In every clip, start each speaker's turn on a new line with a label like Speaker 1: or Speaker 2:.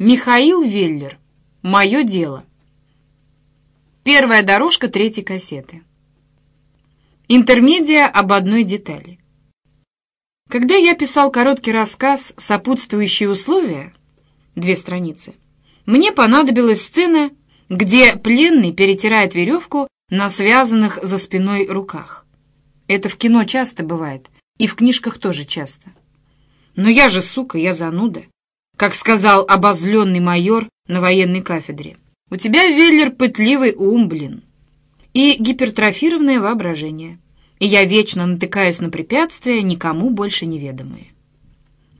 Speaker 1: Михаил Веллер. Мое дело. Первая дорожка третьей кассеты. Интермедия об одной детали. Когда я писал короткий рассказ «Сопутствующие условия» две страницы, мне понадобилась сцена, где пленный перетирает веревку на связанных за спиной руках. Это в кино часто бывает, и в книжках тоже часто. Но я же, сука, я зануда как сказал обозленный майор на военной кафедре. У тебя, Веллер, пытливый ум, блин. И гипертрофированное воображение. И я вечно натыкаюсь на препятствия, никому больше неведомые.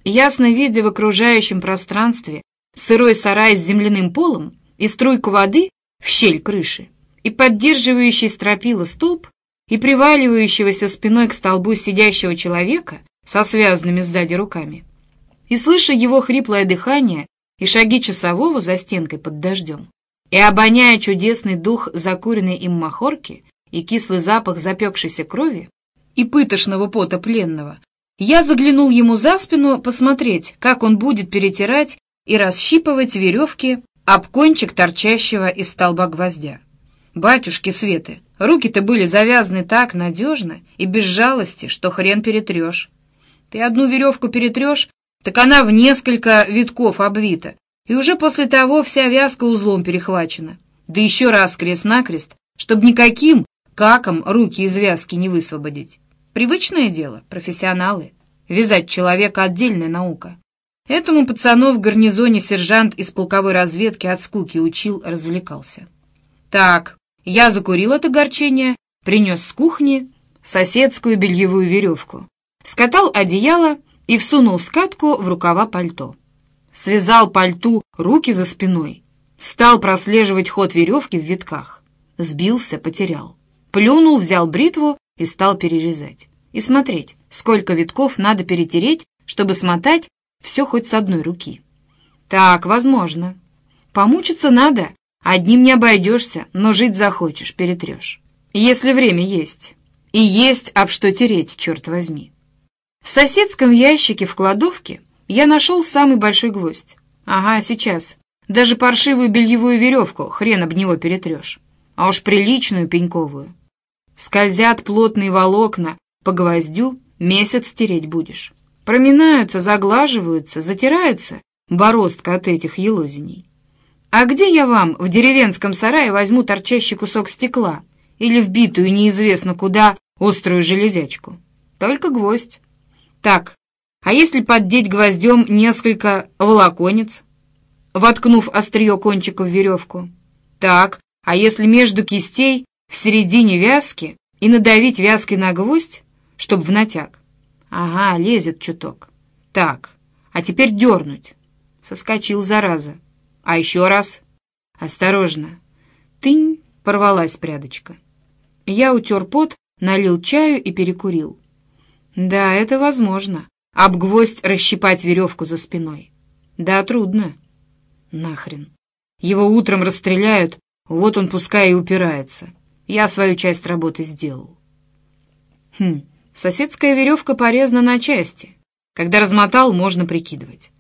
Speaker 1: Ясно видя в окружающем пространстве сырой сарай с земляным полом и струйку воды в щель крыши, и поддерживающий стропила столб, и приваливающегося спиной к столбу сидящего человека со связанными сзади руками, и слыша его хриплое дыхание и шаги часового за стенкой под дождем, и обоняя чудесный дух закуренной им махорки и кислый запах запекшейся крови и пытошного пота пленного, я заглянул ему за спину посмотреть, как он будет перетирать и расщипывать веревки об кончик торчащего из столба гвоздя. Батюшки Светы, руки-то были завязаны так надежно и без жалости, что хрен перетрешь. Ты одну веревку перетрешь, так она в несколько витков обвита, и уже после того вся вязка узлом перехвачена. Да еще раз крест-накрест, чтобы никаким каком руки из вязки не высвободить. Привычное дело, профессионалы. Вязать человека — отдельная наука. Этому пацану в гарнизоне сержант из полковой разведки от скуки учил, развлекался. Так, я закурил это горчение, принес с кухни соседскую бельевую веревку, скатал одеяло и всунул скатку в рукава пальто. Связал пальту руки за спиной, стал прослеживать ход веревки в витках. Сбился, потерял. Плюнул, взял бритву и стал перерезать. И смотреть, сколько витков надо перетереть, чтобы смотать все хоть с одной руки. Так, возможно. Помучиться надо, одним не обойдешься, но жить захочешь, перетрешь. Если время есть. И есть об что тереть, черт возьми. В соседском ящике в кладовке я нашел самый большой гвоздь. Ага, сейчас. Даже паршивую бельевую веревку хрен об него перетрешь. А уж приличную пеньковую. Скользят плотные волокна, по гвоздю месяц стереть будешь. Проминаются, заглаживаются, затираются бороздка от этих елозиней. А где я вам в деревенском сарае возьму торчащий кусок стекла или вбитую неизвестно куда острую железячку? Только гвоздь. Так, а если поддеть гвоздем несколько волоконец, воткнув острие кончика в веревку? Так, а если между кистей в середине вязки и надавить вязкой на гвоздь, чтоб в натяг? Ага, лезет чуток. Так, а теперь дернуть. Соскочил, зараза. А еще раз. Осторожно. Тынь, порвалась прядочка. Я утер пот, налил чаю и перекурил. Да, это возможно. Об гвоздь расщипать веревку за спиной. Да, трудно. Нахрен. Его утром расстреляют, вот он пускай и упирается. Я свою часть работы сделал. Хм, соседская веревка порезана на части. Когда размотал, можно прикидывать.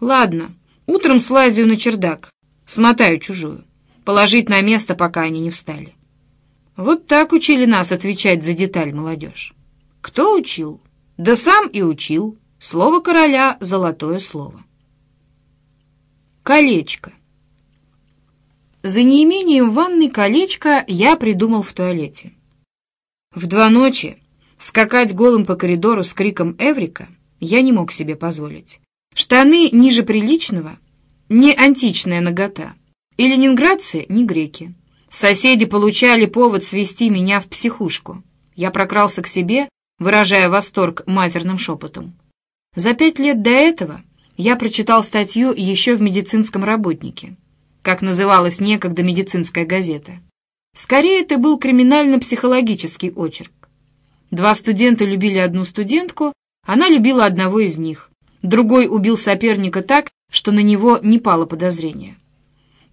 Speaker 1: Ладно, утром слазю на чердак, смотаю чужую. Положить на место, пока они не встали. Вот так учили нас отвечать за деталь молодежь. Кто учил? Да сам и учил. Слово короля — золотое слово. Колечко. За неимением ванной колечка я придумал в туалете. В два ночи скакать голым по коридору с криком «Эврика» я не мог себе позволить. Штаны ниже приличного — не античная нагота. И ленинградцы — не греки. Соседи получали повод свести меня в психушку. Я прокрался к себе выражая восторг матерным шепотом. За пять лет до этого я прочитал статью еще в «Медицинском работнике», как называлась некогда медицинская газета. Скорее, это был криминально-психологический очерк. Два студента любили одну студентку, она любила одного из них. Другой убил соперника так, что на него не пало подозрения.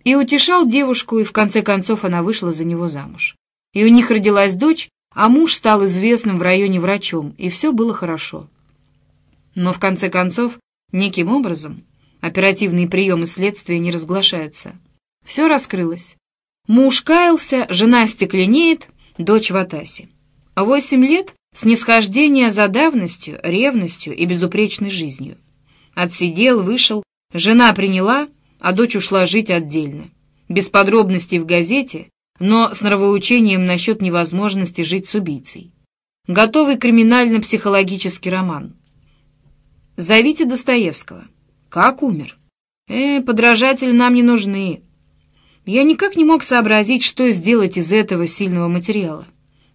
Speaker 1: И утешал девушку, и в конце концов она вышла за него замуж. И у них родилась дочь, а муж стал известным в районе врачом, и все было хорошо. Но в конце концов, неким образом, Оперативные приемы следствия не разглашаются. Все раскрылось. Муж каялся, жена стекленеет, дочь в Атасе. Восемь лет снисхождения за давностью, ревностью и безупречной жизнью. Отсидел, вышел, жена приняла, а дочь ушла жить отдельно. Без подробностей в газете, но с нравоучением насчет невозможности жить с убийцей. Готовый криминально-психологический роман. Зовите Достоевского. Как умер? Э, подражатели нам не нужны. Я никак не мог сообразить, что сделать из этого сильного материала.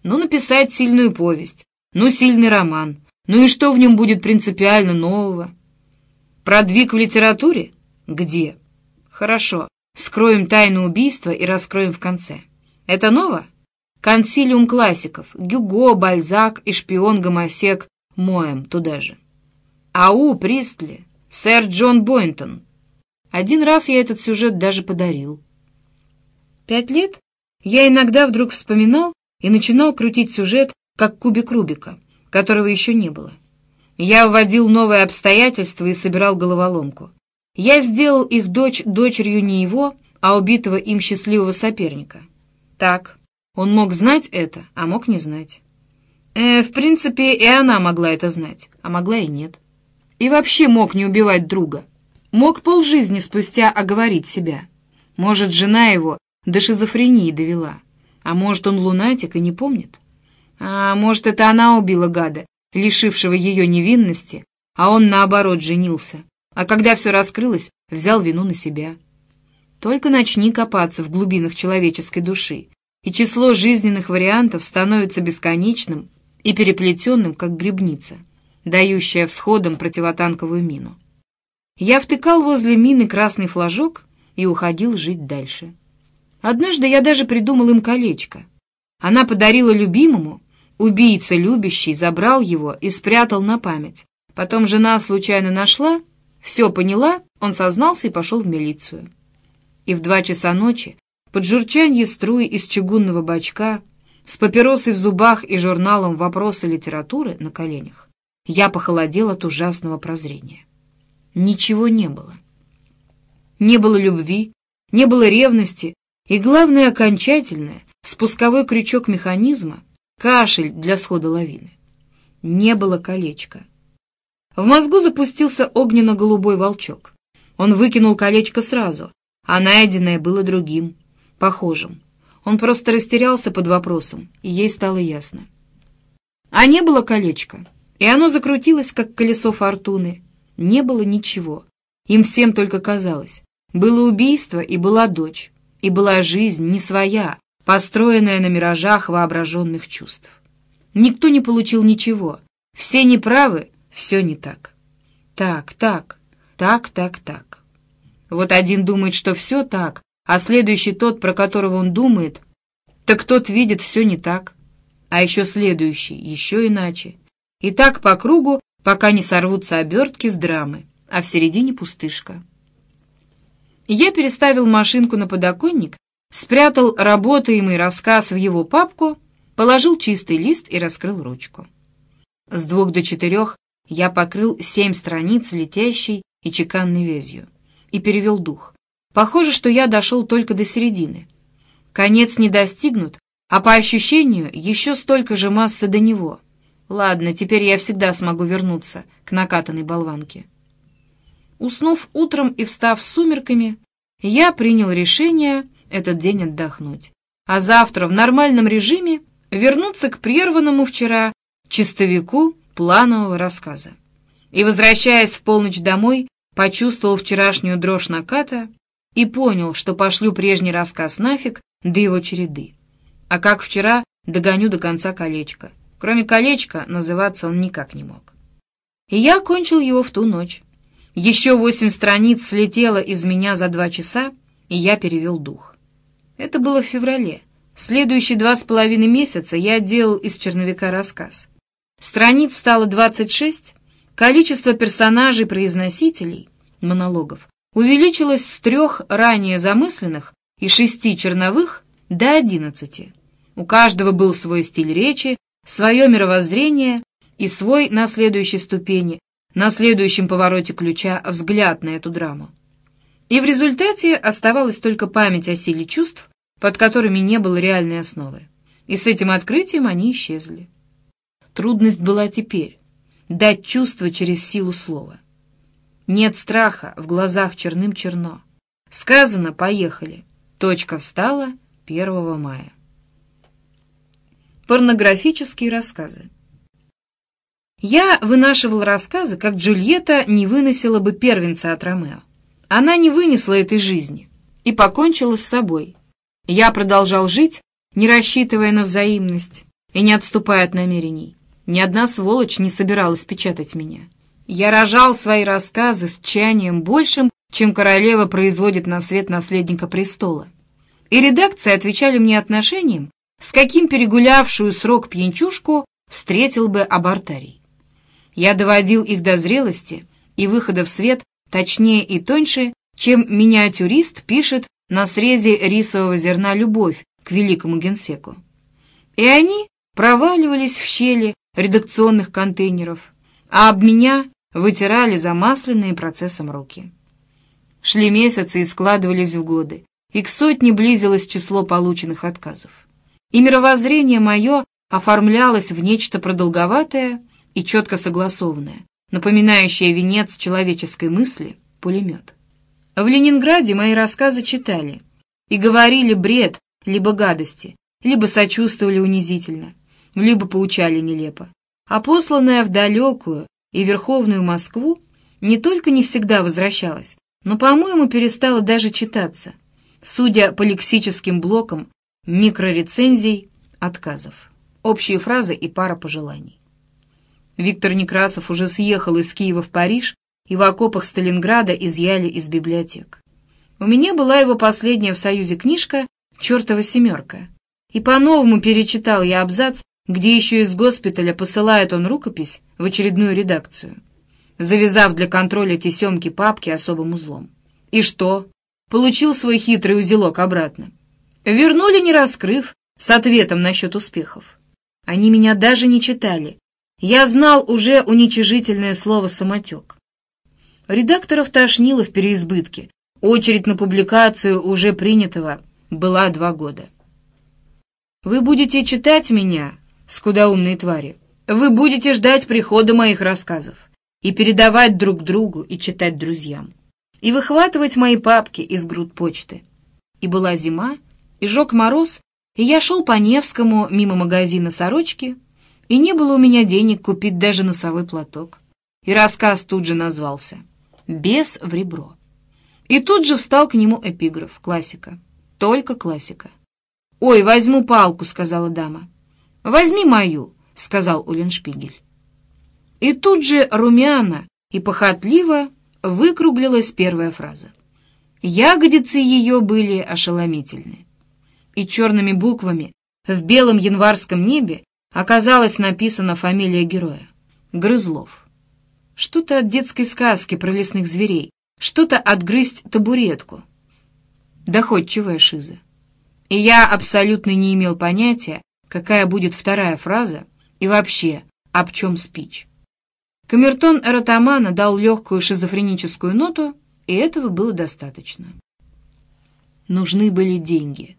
Speaker 1: Ну, написать сильную повесть, ну, сильный роман. Ну и что в нем будет принципиально нового? Продвиг в литературе? Где? Хорошо, скроем тайну убийства и раскроем в конце. Это ново? Консилиум классиков, Гюго, Бальзак и шпион Гомосек Моем туда же. Ау, Пристли, сэр Джон Бойнтон. Один раз я этот сюжет даже подарил. Пять лет я иногда вдруг вспоминал и начинал крутить сюжет, как кубик Рубика, которого еще не было. Я вводил новые обстоятельства и собирал головоломку. Я сделал их дочь дочерью не его, а убитого им счастливого соперника. Так, он мог знать это, а мог не знать. Э, в принципе, и она могла это знать, а могла и нет. И вообще мог не убивать друга. Мог полжизни спустя оговорить себя. Может, жена его до шизофрении довела. А может, он лунатик и не помнит. А может, это она убила гада, лишившего ее невинности, а он, наоборот, женился. А когда все раскрылось, взял вину на себя. Только начни копаться в глубинах человеческой души, и число жизненных вариантов становится бесконечным и переплетенным, как грибница, дающая всходам противотанковую мину. Я втыкал возле мины красный флажок и уходил жить дальше. Однажды я даже придумал им колечко. Она подарила любимому, убийца любящий забрал его и спрятал на память. Потом жена случайно нашла, все поняла, он сознался и пошел в милицию. И в два часа ночи под журчанье струи из чугунного бачка, с папиросой в зубах и журналом «Вопросы литературы» на коленях, я похолодел от ужасного прозрения. Ничего не было. Не было любви, не было ревности, и, главное, окончательное, спусковой крючок механизма, кашель для схода лавины. Не было колечка. В мозгу запустился огненно-голубой волчок. Он выкинул колечко сразу, а найденное было другим, похожим. Он просто растерялся под вопросом, и ей стало ясно. А не было колечка, и оно закрутилось, как колесо фортуны. Не было ничего. Им всем только казалось. Было убийство, и была дочь, и была жизнь не своя, построенная на миражах воображенных чувств. Никто не получил ничего. Все неправы, все не так. Так, так, так, так, так. Вот один думает, что все так, а следующий тот, про которого он думает, так тот видит все не так, а еще следующий, еще иначе. И так по кругу, пока не сорвутся обертки с драмы, а в середине пустышка. Я переставил машинку на подоконник, спрятал работаемый рассказ в его папку, положил чистый лист и раскрыл ручку. С двух до четырех я покрыл семь страниц летящей и чеканной вязью и перевел дух. Похоже, что я дошел только до середины. Конец не достигнут, а по ощущению еще столько же массы до него. Ладно, теперь я всегда смогу вернуться к накатанной болванке. Уснув утром и встав с сумерками, я принял решение этот день отдохнуть, а завтра в нормальном режиме вернуться к прерванному вчера чистовику планового рассказа. И, возвращаясь в полночь домой, почувствовал вчерашнюю дрожь наката и понял, что пошлю прежний рассказ нафиг до его череды. А как вчера, догоню до конца колечка. Кроме колечка, называться он никак не мог. И я окончил его в ту ночь. Еще восемь страниц слетело из меня за два часа, и я перевел дух. Это было в феврале. Следующие два с половиной месяца я делал из черновика рассказ. Страниц стало двадцать шесть, количество персонажей-произносителей, монологов, увеличилось с трех ранее замысленных и шести черновых до одиннадцати. У каждого был свой стиль речи, свое мировоззрение и свой на следующей ступени на следующем повороте ключа взгляд на эту драму. И в результате оставалась только память о силе чувств, под которыми не было реальной основы. И с этим открытием они исчезли. Трудность была теперь — дать чувство через силу слова. Нет страха, в глазах черным черно. Сказано «поехали». Точка встала 1 мая. Порнографические рассказы. Я вынашивал рассказы, как Джульетта не выносила бы первенца от Ромео. Она не вынесла этой жизни и покончила с собой. Я продолжал жить, не рассчитывая на взаимность и не отступая от намерений. Ни одна сволочь не собиралась печатать меня. Я рожал свои рассказы с тчанием большим, чем королева производит на свет наследника престола. И редакции отвечали мне отношением, с каким перегулявшую срок пьянчушку встретил бы абортарий. Я доводил их до зрелости и выхода в свет точнее и тоньше, чем миниатюрист пишет на срезе рисового зерна любовь к великому генсеку. И они проваливались в щели редакционных контейнеров, а об меня вытирали замасленные процессом руки. Шли месяцы и складывались в годы, и к сотне близилось число полученных отказов. И мировоззрение мое оформлялось в нечто продолговатое и четко согласованное, напоминающее венец человеческой мысли — пулемет. В Ленинграде мои рассказы читали и говорили бред, либо гадости, либо сочувствовали унизительно, либо поучали нелепо. А посланная в далекую и верховную Москву не только не всегда возвращалась, но, по-моему, перестала даже читаться, судя по лексическим блокам микрорецензий, отказов, общие фразы и пара пожеланий. Виктор Некрасов уже съехал из Киева в Париж и в окопах Сталинграда изъяли из библиотек. У меня была его последняя в Союзе книжка «Чертова семерка», и по-новому перечитал я абзац, где еще из госпиталя посылает он рукопись в очередную редакцию завязав для контроля тесемки папки особым узлом. И что? Получил свой хитрый узелок обратно. Вернули, не раскрыв, с ответом насчет успехов. Они меня даже не читали. Я знал уже уничижительное слово «самотек». Редакторов тошнило в переизбытке. Очередь на публикацию уже принятого была два года. «Вы будете читать меня, скудоумные твари. Вы будете ждать прихода моих рассказов и передавать друг другу и читать друзьям, и выхватывать мои папки из груд почты. И была зима, и жег мороз, и я шел по Невскому мимо магазина сорочки, и не было у меня денег купить даже носовой платок. И рассказ тут же назвался «Бес в ребро». И тут же встал к нему эпиграф, классика, только классика. «Ой, возьму палку», — сказала дама. «Возьми мою», — сказал Уллиншпигель. И тут же румяно и похотливо выкруглилась первая фраза. Ягодицы ее были ошеломительны. И черными буквами в белом январском небе оказалась написана фамилия героя — Грызлов. Что-то от детской сказки про лесных зверей, что-то отгрызть табуретку. Доходчивая шиза. И я абсолютно не имел понятия, какая будет вторая фраза и вообще, об чем спич. Камертон эротомана дал легкую шизофреническую ноту, и этого было достаточно. Нужны были деньги.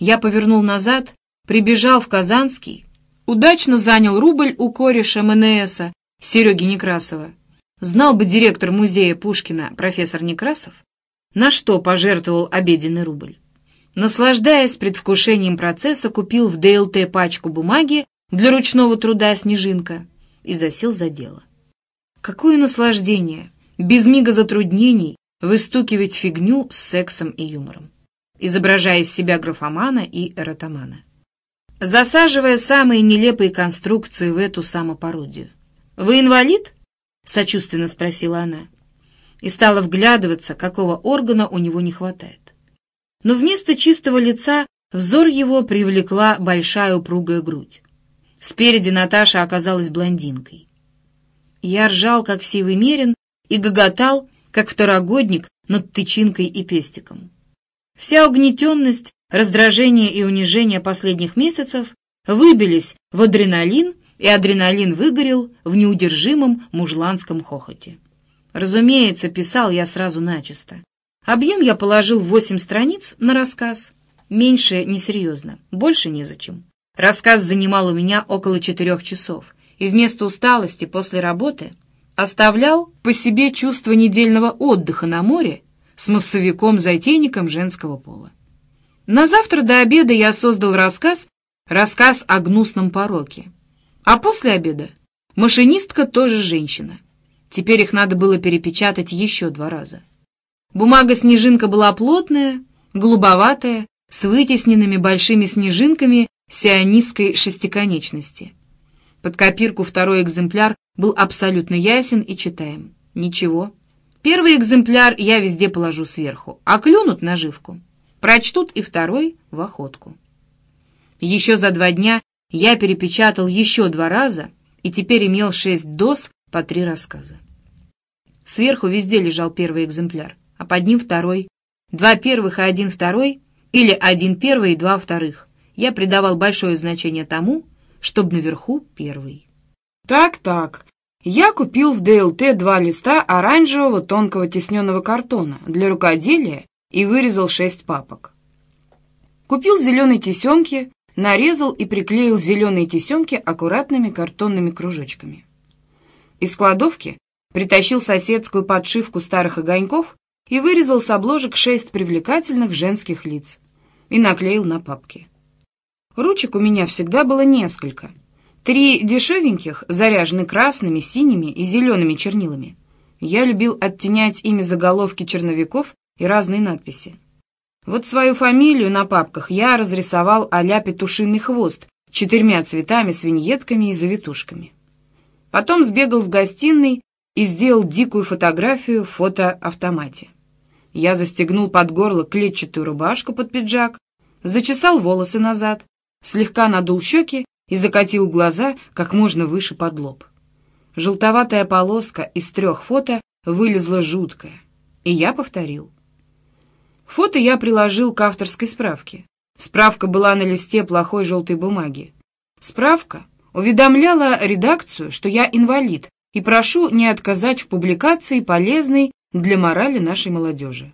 Speaker 1: Я повернул назад, прибежал в Казанский, удачно занял рубль у кореша МНСа Сереги Некрасова. Знал бы директор музея Пушкина, профессор Некрасов, на что пожертвовал обеденный рубль. Наслаждаясь предвкушением процесса, купил в ДЛТ пачку бумаги для ручного труда «Снежинка» и засел за дело. Какое наслаждение, без мига затруднений, выстукивать фигню с сексом и юмором, изображая из себя графомана и эротомана, засаживая самые нелепые конструкции в эту самопародию. «Вы инвалид?» — сочувственно спросила она. И стала вглядываться, какого органа у него не хватает. Но вместо чистого лица взор его привлекла большая упругая грудь. Спереди Наташа оказалась блондинкой. Я ржал, как сивый мерин, и гоготал, как второгодник над тычинкой и пестиком. Вся угнетенность, раздражение и унижение последних месяцев выбились в адреналин и адреналин выгорел в неудержимом мужланском хохоте. Разумеется, писал я сразу начисто. Объем я положил восемь страниц на рассказ. Меньше несерьезно, больше незачем. Рассказ занимал у меня около четырех часов, и вместо усталости после работы оставлял по себе чувство недельного отдыха на море с массовиком-затейником женского пола. На завтра до обеда я создал рассказ, рассказ о гнусном пороке. А после обеда машинистка тоже женщина. Теперь их надо было перепечатать еще два раза. Бумага-снежинка была плотная, голубоватая, с вытесненными большими снежинками сионистской шестиконечности. Под копирку второй экземпляр был абсолютно ясен и читаем. Ничего. Первый экземпляр я везде положу сверху, а клюнут наживку. Прочтут и второй в охотку. Еще за два дня я перепечатал еще два раза и теперь имел шесть доз по три рассказа. Сверху везде лежал первый экземпляр, а под ним второй. Два первых и один второй, или один первый и два вторых. Я придавал большое значение тому, чтобы наверху первый. Так-так, я купил в ДЛТ два листа оранжевого тонкого тисненного картона для рукоделия и вырезал шесть папок. Купил зеленые тесемки, нарезал и приклеил зеленые тесемки аккуратными картонными кружочками. Из кладовки притащил соседскую подшивку старых огоньков и вырезал с обложек шесть привлекательных женских лиц и наклеил на папки. Ручек у меня всегда было несколько. Три дешевеньких, заряжены красными, синими и зелеными чернилами. Я любил оттенять ими заголовки черновиков и разные надписи. Вот свою фамилию на папках я разрисовал а-ля петушиный хвост четырьмя цветами с виньетками и завитушками. Потом сбегал в гостиной и сделал дикую фотографию в фотоавтомате. Я застегнул под горло клетчатую рубашку под пиджак, зачесал волосы назад, слегка надул щеки и закатил глаза как можно выше под лоб. Желтоватая полоска из трех фото вылезла жуткая, и я повторил. Фото я приложил к авторской справке. Справка была на листе плохой желтой бумаги. Справка уведомляла редакцию, что я инвалид, и прошу не отказать в публикации полезной для морали нашей молодежи.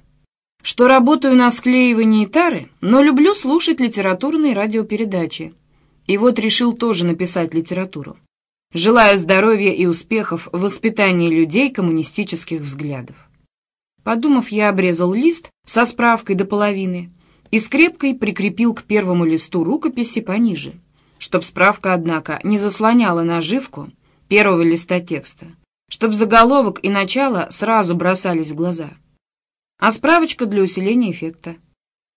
Speaker 1: Что работаю на склеивании тары, но люблю слушать литературные радиопередачи. И вот решил тоже написать литературу. Желаю здоровья и успехов в воспитании людей коммунистических взглядов. Подумав, я обрезал лист со справкой до половины и скрепкой прикрепил к первому листу рукописи пониже, чтоб справка, однако, не заслоняла наживку первого листа текста, чтоб заголовок и начало сразу бросались в глаза. А справочка для усиления эффекта.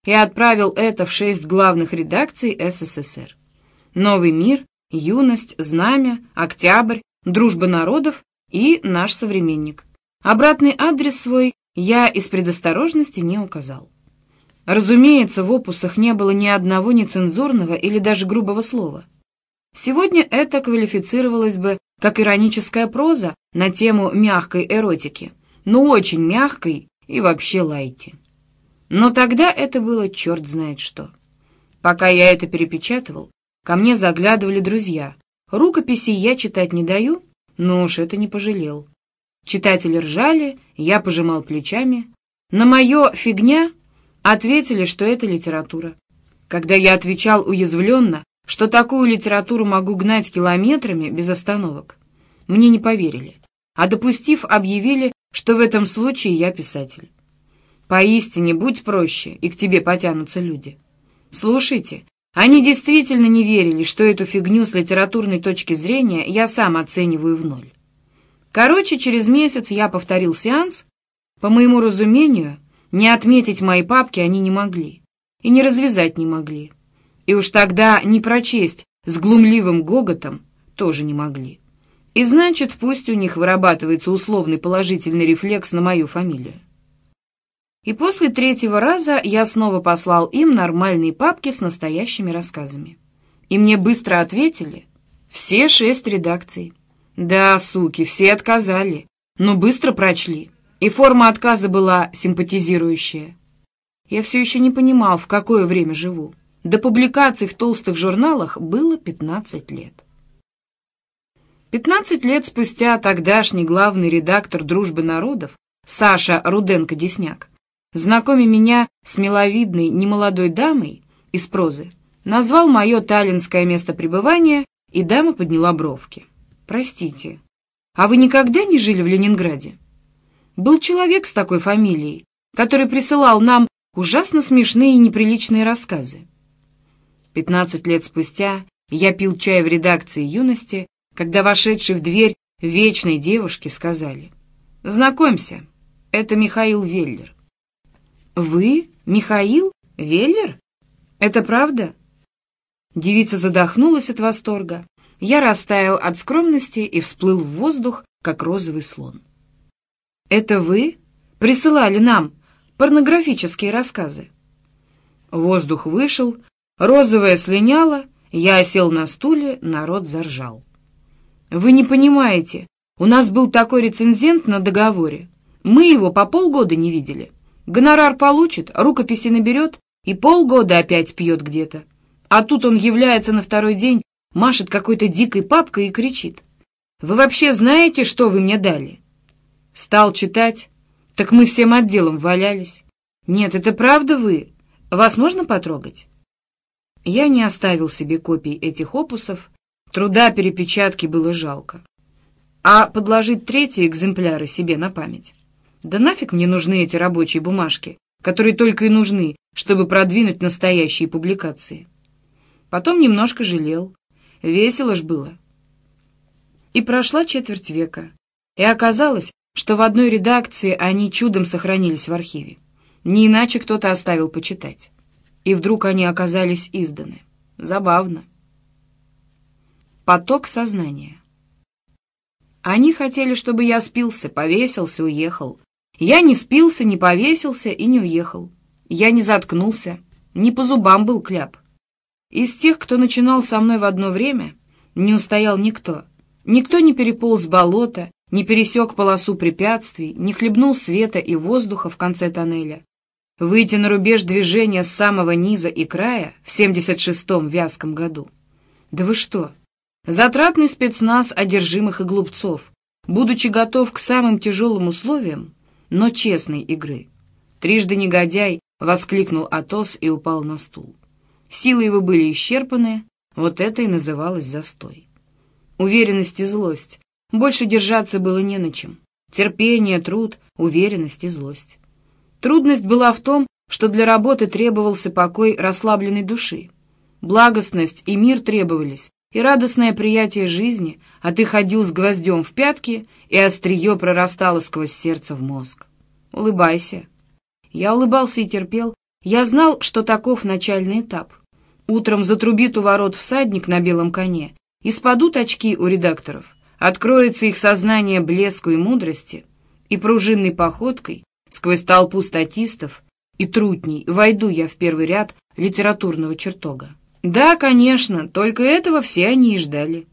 Speaker 1: Я отправил это в шесть главных редакций СССР. «Новый мир», «Юность», «Знамя», «Октябрь», «Дружба народов» и «Наш современник». Обратный адрес свой я из предосторожности не указал. Разумеется, в опусах не было ни одного нецензурного или даже грубого слова. Сегодня это квалифицировалось бы как ироническая проза на тему мягкой эротики, но очень мягкой и вообще лайте. Но тогда это было черт знает что. Пока я это перепечатывал, ко мне заглядывали друзья. Рукописи я читать не даю, но уж это не пожалел. Читатели ржали, я пожимал плечами. На мое «фигня» ответили, что это литература. Когда я отвечал уязвленно, что такую литературу могу гнать километрами без остановок, мне не поверили, а допустив, объявили, что в этом случае я писатель. Поистине, будь проще, и к тебе потянутся люди. Слушайте, они действительно не верили, что эту фигню с литературной точки зрения я сам оцениваю в ноль. Короче, через месяц я повторил сеанс. По моему разумению, не отметить мои папки они не могли. И не развязать не могли. И уж тогда не прочесть с глумливым гоготом тоже не могли. И значит, пусть у них вырабатывается условный положительный рефлекс на мою фамилию. И после третьего раза я снова послал им нормальные папки с настоящими рассказами. И мне быстро ответили все шесть редакций. Да, суки, все отказали, но быстро прочли, и форма отказа была симпатизирующая. Я все еще не понимал, в какое время живу. До публикаций в толстых журналах было 15 лет. Пятнадцать лет спустя тогдашний главный редактор «Дружбы народов» Саша Руденко-Десняк, знакомя меня с миловидной немолодой дамой из прозы, назвал мое таллинское место пребывания, и дама подняла бровки. «Простите, а вы никогда не жили в Ленинграде?» Был человек с такой фамилией, который присылал нам ужасно смешные и неприличные рассказы. Пятнадцать лет спустя я пил чай в редакции «Юности», когда вошедшие в дверь вечной девушки сказали «Знакомься, это Михаил Веллер». «Вы? Михаил? Веллер? Это правда?» Девица задохнулась от восторга. Я растаял от скромности и всплыл в воздух, как розовый слон. «Это вы присылали нам порнографические рассказы?» Воздух вышел, розовое слиняло, я сел на стуле, народ заржал. «Вы не понимаете, у нас был такой рецензент на договоре. Мы его по полгода не видели. Гонорар получит, рукописи наберет и полгода опять пьет где-то. А тут он является на второй день, машет какой-то дикой папкой и кричит. «Вы вообще знаете, что вы мне дали?» Стал читать. Так мы всем отделом валялись. «Нет, это правда вы? Вас можно потрогать?» Я не оставил себе копий этих опусов, труда перепечатки было жалко. А подложить третьи экземпляры себе на память? Да нафиг мне нужны эти рабочие бумажки, которые только и нужны, чтобы продвинуть настоящие публикации. Потом немножко жалел. Весело ж было. И прошла четверть века. И оказалось, что в одной редакции они чудом сохранились в архиве. Не иначе кто-то оставил почитать. И вдруг они оказались изданы. Забавно. Поток сознания. Они хотели, чтобы я спился, повесился, уехал. Я не спился, не повесился и не уехал. Я не заткнулся, не по зубам был кляп. Из тех, кто начинал со мной в одно время, не устоял никто. Никто не переполз болото, не пересек полосу препятствий, не хлебнул света и воздуха в конце тоннеля. Выйти на рубеж движения с самого низа и края в 76-м вязком году. Да вы что? Затратный спецназ одержимых и глупцов, будучи готов к самым тяжелым условиям, но честной игры. Трижды негодяй воскликнул Атос и упал на стул. Силы его были исчерпаны, вот это и называлось застой. Уверенность и злость. Больше держаться было не на чем. Терпение, труд, уверенность и злость. Трудность была в том, что для работы требовался покой расслабленной души. Благостность и мир требовались, и радостное приятие жизни, а ты ходил с гвоздем в пятки, и острие прорастало сквозь сердце в мозг. Улыбайся. Я улыбался и терпел. Я знал, что таков начальный этап. Утром затрубит у ворот всадник на белом коне, и спадут очки у редакторов, откроется их сознание блеску и мудрости, и пружинной походкой, сквозь толпу статистов и трутней, войду я в первый ряд литературного чертога. Да, конечно, только этого все они и ждали.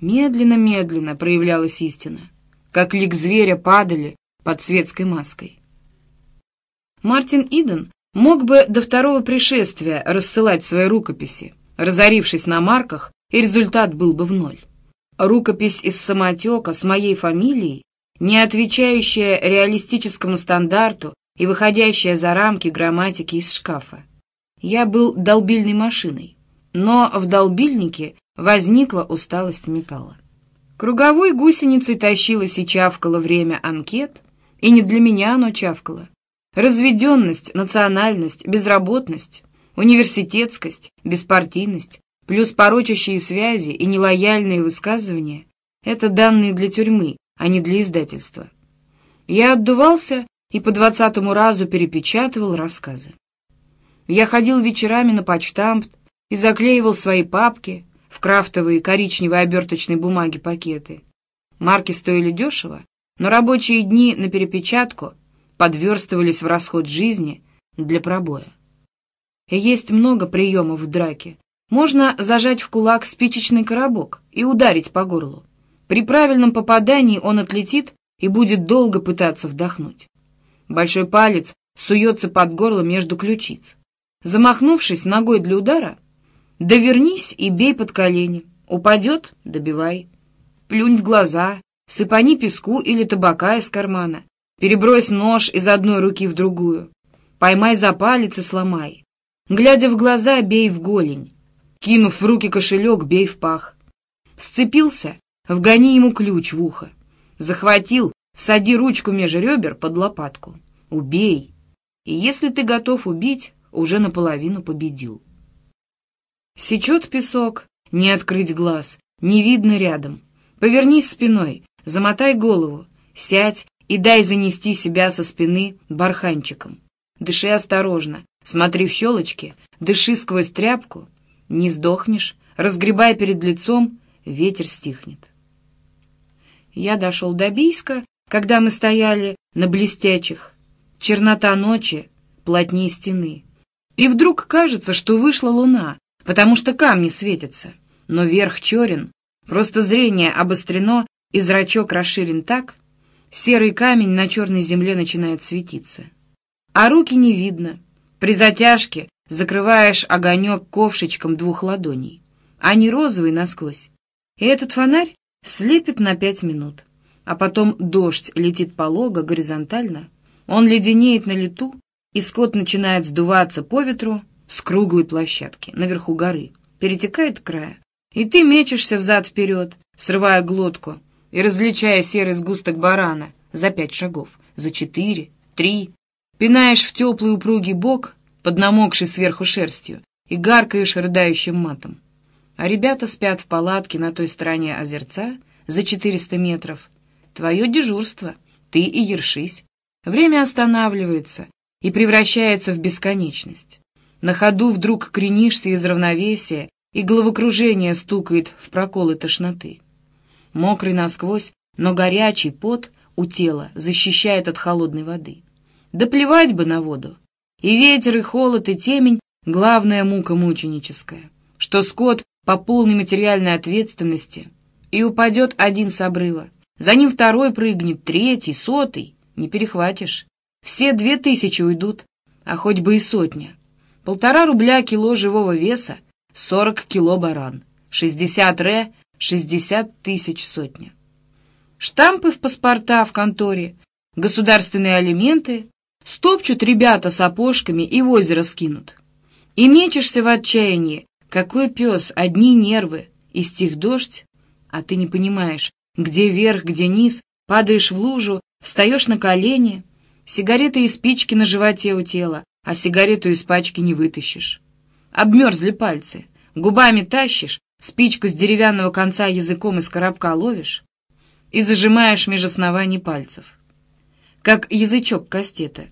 Speaker 1: Медленно-медленно проявлялась истина, как лик зверя падали под светской маской. Мартин Иден мог бы до второго пришествия рассылать свои рукописи, разорившись на марках, и результат был бы в ноль. Рукопись из самотека с моей фамилией, не отвечающая реалистическому стандарту и выходящая за рамки грамматики из шкафа. Я был долбильной машиной, но в долбильнике возникла усталость металла. Круговой гусеницей тащилось и чавкало время анкет, и не для меня оно чавкало. Разведенность, национальность, безработность, университетскость, беспартийность, плюс порочащие связи и нелояльные высказывания — это данные для тюрьмы, а не для издательства. Я отдувался и по двадцатому разу перепечатывал рассказы. Я ходил вечерами на почтамт и заклеивал свои папки в крафтовые коричневые оберточной бумаги пакеты. Марки стоили дешево, но рабочие дни на перепечатку — подверстывались в расход жизни для пробоя. есть много приемов в драке. Можно зажать в кулак спичечный коробок и ударить по горлу. При правильном попадании он отлетит и будет долго пытаться вдохнуть. Большой палец суется под горло между ключиц. Замахнувшись ногой для удара, довернись и бей под колени. Упадет — добивай. Плюнь в глаза, сыпани песку или табака из кармана, перебрось нож из одной руки в другую, поймай за палец и сломай. Глядя в глаза, бей в голень. Кинув в руки кошелек, бей в пах. Сцепился, вгони ему ключ в ухо. Захватил, всади ручку меж ребер под лопатку. Убей. И если ты готов убить, уже наполовину победил. Сечет песок, не открыть глаз, не видно рядом. Повернись спиной, замотай голову, сядь и дай занести себя со спины барханчиком. Дыши осторожно, смотри в щелочки, дыши сквозь тряпку. Не сдохнешь, разгребай перед лицом, ветер стихнет. Я дошел до Бийска, когда мы стояли на блестячих. Чернота ночи, плотнее стены. И вдруг кажется, что вышла луна, потому что камни светятся. Но верх черен, просто зрение обострено и зрачок расширен так, серый камень на черной земле начинает светиться. А руки не видно. При затяжке закрываешь огонек ковшичком двух ладоней. Они розовые насквозь. И этот фонарь слепит на пять минут. А потом дождь летит полого, горизонтально. Он леденеет на лету, и скот начинает сдуваться по ветру с круглой площадки наверху горы, перетекает края, и ты мечешься взад-вперед, срывая глотку и различая серый сгусток барана за пять шагов, за четыре, три, пинаешь в теплый упругий бок, под намокшей сверху шерстью, и гаркаешь рыдающим матом. А ребята спят в палатке на той стороне озерца за четыреста метров. Твое дежурство, ты и ершись. Время останавливается, и превращается в бесконечность. На ходу вдруг кренишься из равновесия, и головокружение стукает в проколы тошноты. Мокрый насквозь, но горячий пот у тела защищает от холодной воды. Да плевать бы на воду. И ветер, и холод, и темень — главная мука мученическая, что скот по полной материальной ответственности и упадет один с обрыва. За ним второй прыгнет, третий, сотый. Не перехватишь. Все две тысячи уйдут, а хоть бы и сотня. Полтора рубля кило живого веса, сорок кило баран, шестьдесят ре, шестьдесят тысяч сотня. Штампы в паспорта в конторе, государственные алименты, стопчут ребята сапожками и в озеро скинут. И мечешься в отчаянии, какой пес, одни нервы, и стих дождь, а ты не понимаешь, где верх, где низ, падаешь в лужу, встаешь на колени — Сигареты и спички на животе у тела, а сигарету из пачки не вытащишь. Обмерзли пальцы, губами тащишь, спичку с деревянного конца языком из коробка ловишь и зажимаешь меж оснований пальцев, как язычок кастета,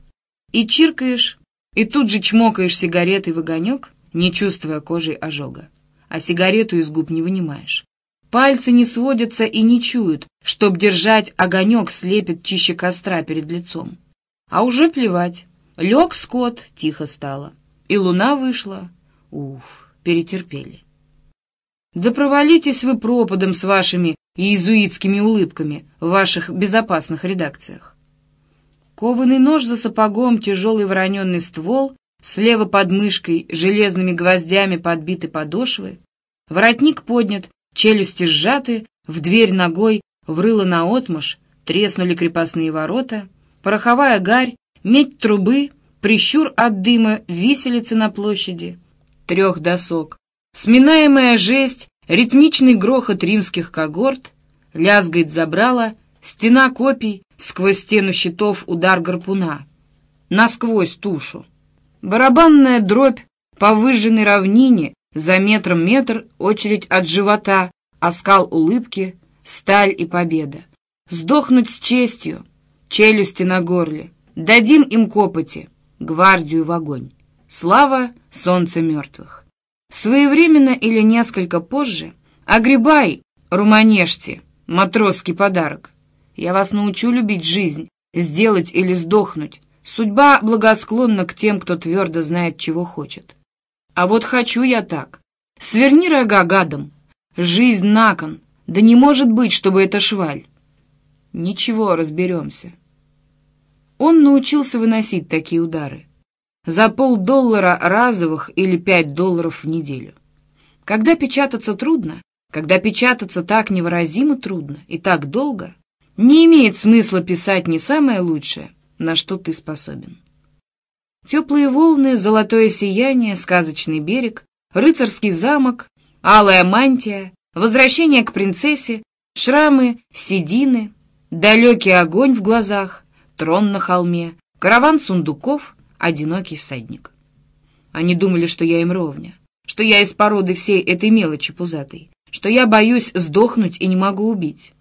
Speaker 1: и чиркаешь, и тут же чмокаешь сигаретой в огонек, не чувствуя кожей ожога, а сигарету из губ не вынимаешь. Пальцы не сводятся и не чуют, чтоб держать огонек слепит чище костра перед лицом. А уже плевать. Лег скот, тихо стало. И луна вышла. Уф, перетерпели. Да провалитесь вы пропадом с вашими иезуитскими улыбками в ваших безопасных редакциях. Кованый нож за сапогом, тяжелый вороненный ствол, слева под мышкой железными гвоздями подбиты подошвы, воротник поднят, челюсти сжаты, в дверь ногой, врыло наотмашь, треснули крепостные ворота — пороховая гарь, медь трубы, прищур от дыма, виселицы на площади, трех досок, сминаемая жесть, ритмичный грохот римских когорт, лязгает забрала, стена копий, сквозь стену щитов удар гарпуна, насквозь тушу. Барабанная дробь по выжженной равнине, за метром метр, очередь от живота, оскал улыбки, сталь и победа. Сдохнуть с честью, челюсти на горле. Дадим им копоти, гвардию в огонь. Слава солнца мертвых. Своевременно или несколько позже огребай, руманешьте, матросский подарок. Я вас научу любить жизнь, сделать или сдохнуть. Судьба благосклонна к тем, кто твердо знает, чего хочет. А вот хочу я так. Сверни рога гадом. Жизнь на кон. Да не может быть, чтобы это шваль. Ничего, разберемся. Он научился выносить такие удары. За полдоллара разовых или пять долларов в неделю. Когда печататься трудно, Когда печататься так невыразимо трудно и так долго, не имеет смысла писать не самое лучшее, на что ты способен. Теплые волны, золотое сияние, сказочный берег, рыцарский замок, алая мантия, возвращение к принцессе, шрамы, седины, далекий огонь в глазах, трон на холме, караван сундуков, одинокий всадник. Они думали, что я им ровня, что я из породы всей этой мелочи пузатой, что я боюсь сдохнуть и не могу убить,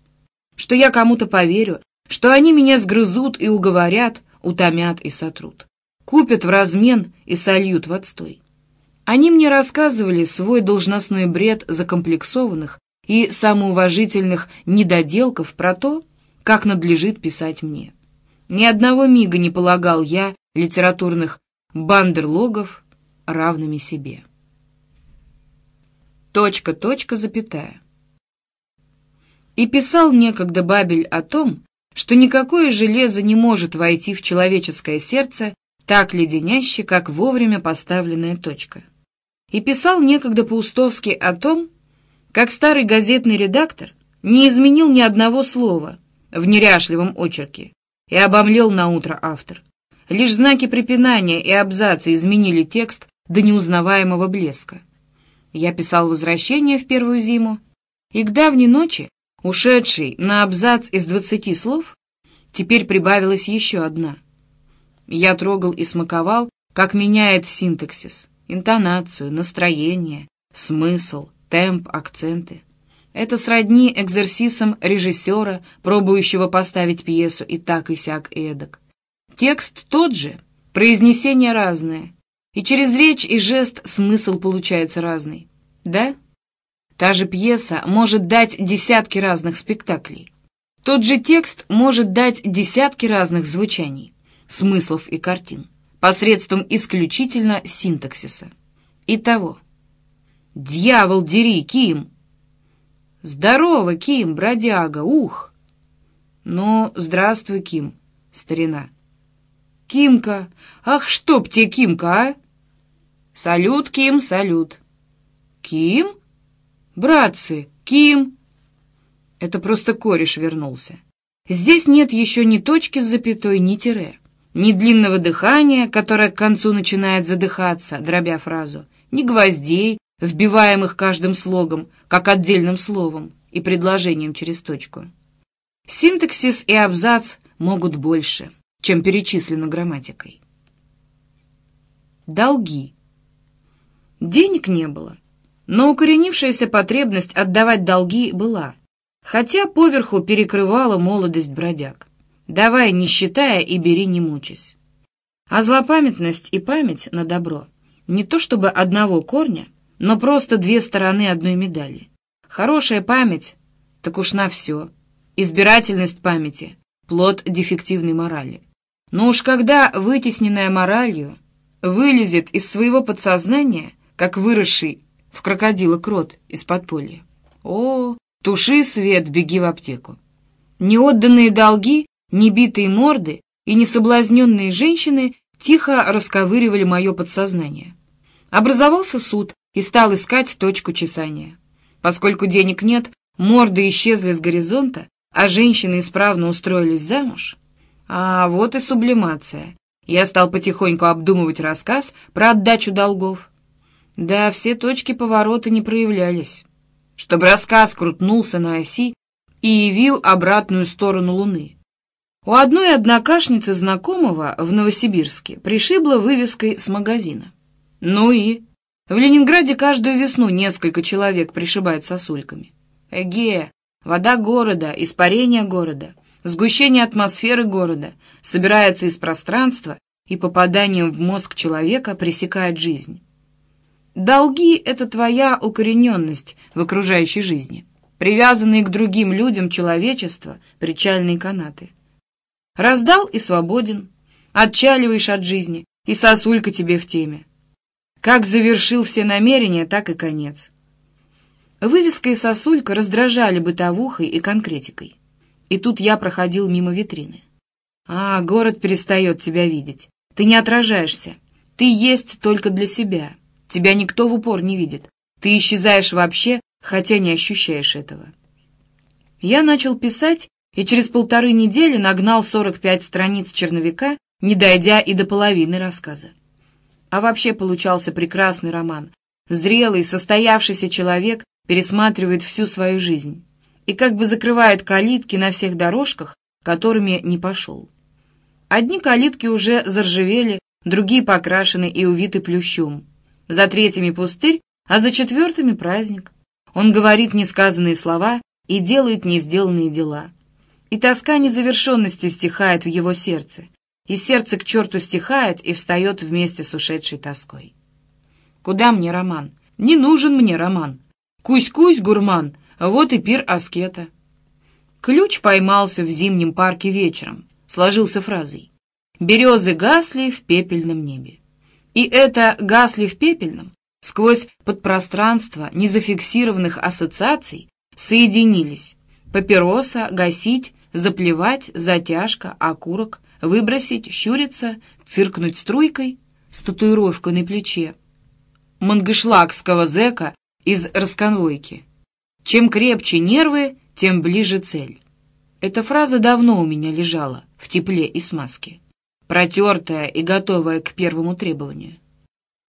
Speaker 1: что я кому-то поверю, что они меня сгрызут и уговорят, утомят и сотрут, купят в размен и сольют в отстой. Они мне рассказывали свой должностной бред закомплексованных и самоуважительных недоделков про то, как надлежит писать мне. Ни одного мига не полагал я литературных бандерлогов равными себе точка, точка, запятая. И писал некогда Бабель о том, что никакое железо не может войти в человеческое сердце так леденяще, как вовремя поставленная точка. И писал некогда Паустовский о том, как старый газетный редактор не изменил ни одного слова в неряшливом очерке, и обомлел на утро автор. Лишь знаки препинания и абзацы изменили текст до неузнаваемого блеска. Я писал «Возвращение» в первую зиму, и к давней ночи, ушедшей на абзац из двадцати слов, теперь прибавилась еще одна. Я трогал и смаковал, как меняет синтаксис, интонацию, настроение, смысл, темп, акценты. Это сродни экзерсисам режиссера, пробующего поставить пьесу и так и сяк и эдак. Текст тот же, произнесение разное, и через речь и жест смысл получается разный. Да? Та же пьеса может дать десятки разных спектаклей. Тот же текст может дать десятки разных звучаний, смыслов и картин, посредством исключительно синтаксиса. Итого. «Дьявол, дери, Ким!» «Здорово, Ким, бродяга, ух!» «Ну, здравствуй, Ким, старина!» «Кимка! Ах, чтоб тебе, Кимка, а!» «Салют, Ким, салют!» «Ким? Братцы, Ким!» Это просто кореш вернулся. Здесь нет еще ни точки с запятой, ни тире, ни длинного дыхания, которое к концу начинает задыхаться, дробя фразу, ни гвоздей, вбиваемых каждым слогом, как отдельным словом и предложением через точку. Синтаксис и абзац могут больше, чем перечислено грамматикой. Долги. Денег не было, но укоренившаяся потребность отдавать долги была, хотя поверху перекрывала молодость бродяг. Давай, не считая, и бери, не мучаясь. А злопамятность и память на добро не то чтобы одного корня, но просто две стороны одной медали. Хорошая память, так уж на все. Избирательность памяти — плод дефективной морали. Но уж когда вытесненная моралью вылезет из своего подсознания — как выросший в крокодила крот из подполья. О, туши свет, беги в аптеку. Неотданные долги, небитые морды и несоблазненные женщины тихо расковыривали мое подсознание. Образовался суд и стал искать точку чесания. Поскольку денег нет, морды исчезли с горизонта, а женщины исправно устроились замуж. А вот и сублимация. Я стал потихоньку обдумывать рассказ про отдачу долгов. Да, все точки поворота не проявлялись, чтобы рассказ крутнулся на оси и явил обратную сторону Луны. У одной однокашницы знакомого в Новосибирске пришибла вывеской с магазина. Ну и? В Ленинграде каждую весну несколько человек пришибают сосульками. Эге, вода города, испарение города, сгущение атмосферы города собирается из пространства и попаданием в мозг человека пресекает жизнь. Долги — это твоя укорененность в окружающей жизни, привязанные к другим людям человечества причальные канаты. Раздал и свободен, отчаливаешь от жизни, и сосулька тебе в теме. Как завершил все намерения, так и конец. Вывеска и сосулька раздражали бытовухой и конкретикой. И тут я проходил мимо витрины. А, город перестает тебя видеть. Ты не отражаешься. Ты есть только для себя. Тебя никто в упор не видит. Ты исчезаешь вообще, хотя не ощущаешь этого. Я начал писать, и через полторы недели нагнал 45 страниц черновика, не дойдя и до половины рассказа. А вообще получался прекрасный роман. Зрелый, состоявшийся человек пересматривает всю свою жизнь и как бы закрывает калитки на всех дорожках, которыми не пошел. Одни калитки уже заржавели, другие покрашены и увиты плющом. За третьими пустырь, а за четвертыми праздник. Он говорит несказанные слова и делает несделанные дела. И тоска незавершенности стихает в его сердце, и сердце к черту стихает и встает вместе с ушедшей тоской. Куда мне роман? Не нужен мне роман. Кусь-кусь, гурман, вот и пир аскета. Ключ поймался в зимнем парке вечером, сложился фразой. Березы гасли в пепельном небе. И это «гасли в пепельном» сквозь подпространство незафиксированных ассоциаций соединились. Папироса, гасить, заплевать, затяжка, окурок, выбросить, щуриться, циркнуть струйкой с татуировкой на плече. Мангышлакского зэка из расконвойки. Чем крепче нервы, тем ближе цель. Эта фраза давно у меня лежала в тепле и смазке, протертая и готовая к первому требованию.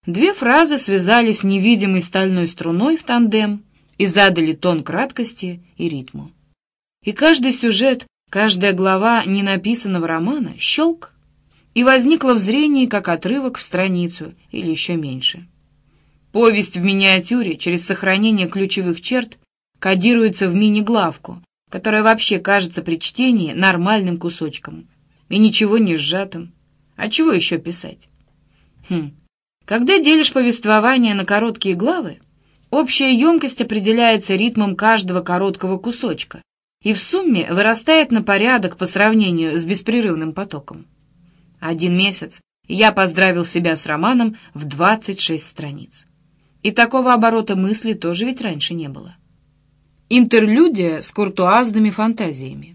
Speaker 1: Две фразы связались невидимой стальной струной в тандем и задали тон краткости и ритму. И каждый сюжет, каждая глава ненаписанного романа — щелк, и возникла в зрении как отрывок в страницу или еще меньше. Повесть в миниатюре через сохранение ключевых черт кодируется в мини-главку, которая вообще кажется при чтении нормальным кусочком и ничего не сжатым. А чего еще писать? Хм. Когда делишь повествование на короткие главы, общая емкость определяется ритмом каждого короткого кусочка и в сумме вырастает на порядок по сравнению с беспрерывным потоком. Один месяц я поздравил себя с романом в 26 страниц. И такого оборота мысли тоже ведь раньше не было. Интерлюдия с куртуазными фантазиями.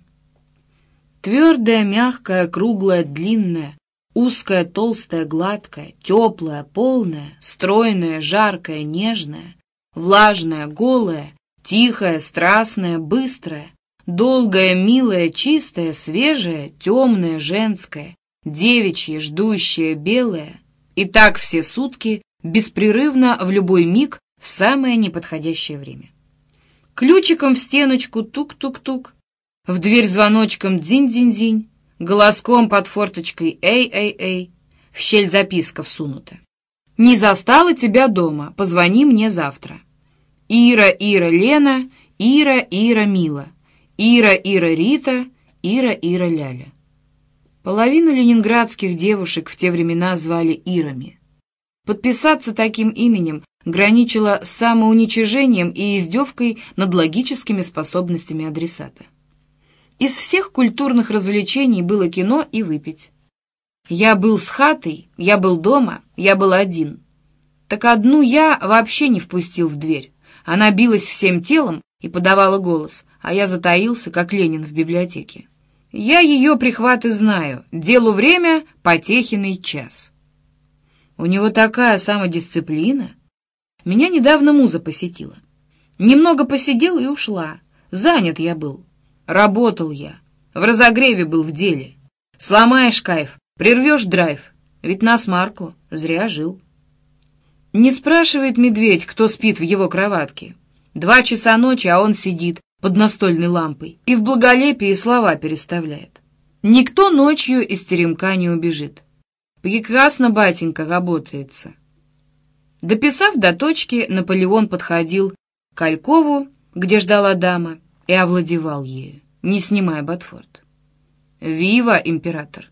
Speaker 1: Твердая, мягкая, круглая, длинная, узкая, толстая, гладкая, теплая, полная, стройная, жаркая, нежная, влажная, голая, тихая, страстная, быстрая, долгая, милая, чистая, свежая, темная, женская, девичья, ждущая, белая. И так все сутки беспрерывно в любой миг в самое неподходящее время. Ключиком в стеночку тук-тук-тук, в дверь звоночком дзинь-дзинь-дзинь, голоском под форточкой «Эй-эй-эй», в щель записка всунута. «Не застала тебя дома, позвони мне завтра». Ира, Ира, Лена, Ира, Ира, Мила, Ира, Ира, Рита, Ира, Ира, Ляля. Половину ленинградских девушек в те времена звали Ирами. Подписаться таким именем граничило с самоуничижением и издевкой над логическими способностями адресата. Из всех культурных развлечений было кино и выпить. Я был с хатой, я был дома, я был один. Так одну я вообще не впустил в дверь. Она билась всем телом и подавала голос, а я затаился, как Ленин в библиотеке. Я ее прихваты знаю, делу время, потехиный час. У него такая самодисциплина. Меня недавно муза посетила. Немного посидел и ушла. Занят я был. Работал я. В разогреве был в деле. Сломаешь кайф, прервешь драйв. Ведь на смарку зря жил. Не спрашивает медведь, кто спит в его кроватке. Два часа ночи, а он сидит под настольной лампой и в благолепии слова переставляет. Никто ночью из теремка не убежит. Прекрасно, батенька, работается. Дописав до точки, Наполеон подходил к Алькову, где ждала дама, и овладевал ею, не снимая ботфорд. «Вива, император!»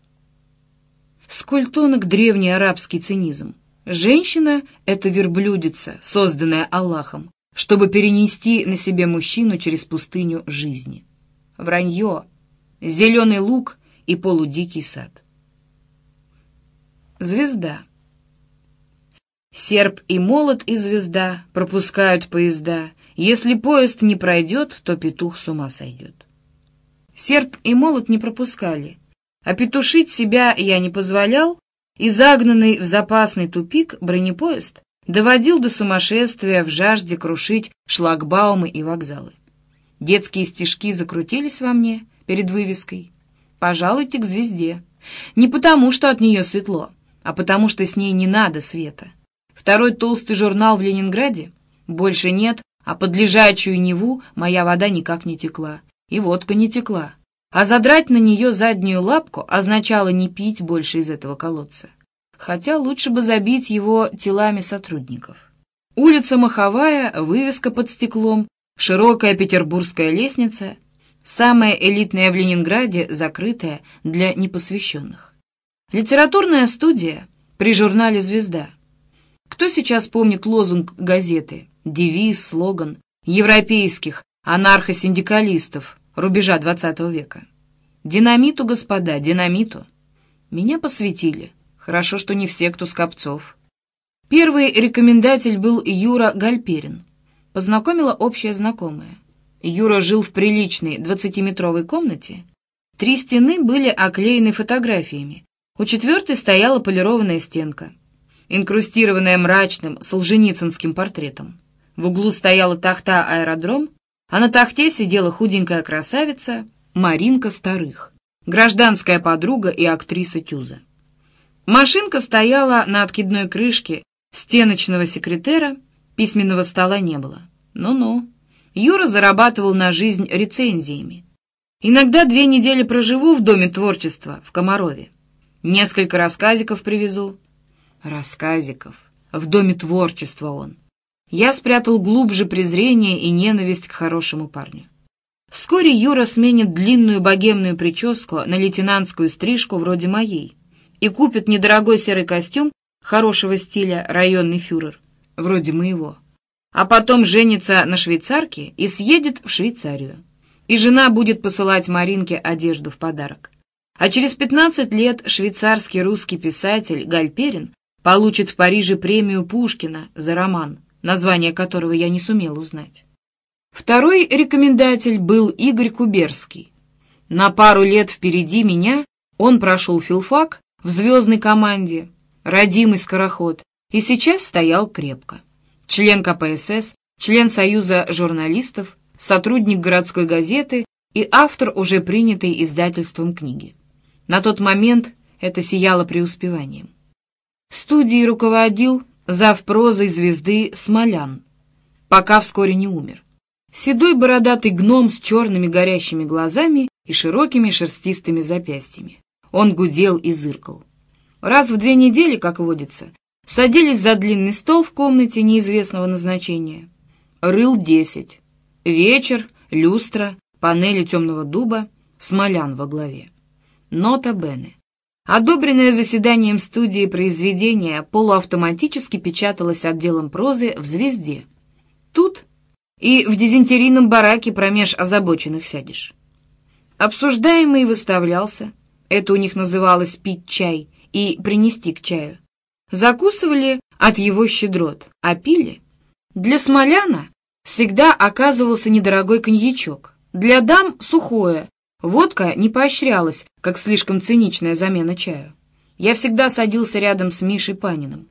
Speaker 1: Сколь тонок древний арабский цинизм. Женщина — это верблюдица, созданная Аллахом, чтобы перенести на себе мужчину через пустыню жизни. Вранье, зеленый лук и полудикий сад. Звезда. Серп и молот и звезда пропускают поезда. Если поезд не пройдет, то петух с ума сойдет. Серп и молот не пропускали, а петушить себя я не позволял, и загнанный в запасный тупик бронепоезд доводил до сумасшествия в жажде крушить шлагбаумы и вокзалы. Детские стишки закрутились во мне перед вывеской. «Пожалуйте к звезде». Не потому, что от нее светло, а потому, что с ней не надо света. Второй толстый журнал в Ленинграде? Больше нет, а под лежачую Неву моя вода никак не текла. И водка не текла. А задрать на нее заднюю лапку означало не пить больше из этого колодца. Хотя лучше бы забить его телами сотрудников. Улица Маховая, вывеска под стеклом, широкая петербургская лестница, самая элитная в Ленинграде, закрытая для непосвященных. Литературная студия при журнале «Звезда». Кто сейчас помнит лозунг газеты, девиз, слоган европейских анархосиндикалистов рубежа XX века? «Динамиту, господа, динамиту!» Меня посвятили. Хорошо, что не все, кто Скопцов. Первый рекомендатель был Юра Гальперин. Познакомила общая знакомая. Юра жил в приличной двадцатиметровой комнате. Три стены были оклеены фотографиями. У четвертой стояла полированная стенка, инкрустированная мрачным солженицынским портретом. В углу стояла тахта-аэродром, а на тахте сидела худенькая красавица Маринка Старых, гражданская подруга и актриса Тюза. Машинка стояла на откидной крышке стеночного секретера, письменного стола не было. Ну-ну. Юра зарабатывал на жизнь рецензиями. Иногда две недели проживу в Доме творчества в Комарове. Несколько рассказиков привезу. Рассказиков. В Доме творчества он. Я спрятал глубже презрение и ненависть к хорошему парню. Вскоре Юра сменит длинную богемную прическу на лейтенантскую стрижку вроде моей и купит недорогой серый костюм хорошего стиля районный фюрер, вроде моего. А потом женится на швейцарке и съедет в Швейцарию. И жена будет посылать Маринке одежду в подарок. А через 15 лет швейцарский русский писатель Гальперин получит в Париже премию Пушкина за роман, название которого я не сумел узнать. Второй рекомендатель был Игорь Куберский. На пару лет впереди меня он прошел филфак в звездной команде, родимый скороход, и сейчас стоял крепко. Член КПСС, член Союза журналистов, сотрудник городской газеты и автор уже принятой издательством книги. На тот момент это сияло преуспеванием. Студией руководил зав прозой звезды Смолян, пока вскоре не умер. Седой бородатый гном с черными горящими глазами и широкими шерстистыми запястьями. Он гудел и зыркал. Раз в две недели, как водится, садились за длинный стол в комнате неизвестного назначения. Рыл десять. Вечер, люстра, панели темного дуба, смолян во главе. Нота Бене. Одобренное заседанием студии произведение полуавтоматически печаталось отделом прозы в «Звезде». Тут и в дизентерийном бараке промеж озабоченных сядешь. Обсуждаемый выставлялся, это у них называлось «пить чай» и «принести к чаю». Закусывали от его щедрот, а пили. Для смоляна всегда оказывался недорогой коньячок, для дам — сухое, водка не поощрялась, как слишком циничная замена чаю. Я всегда садился рядом с Мишей Паниным.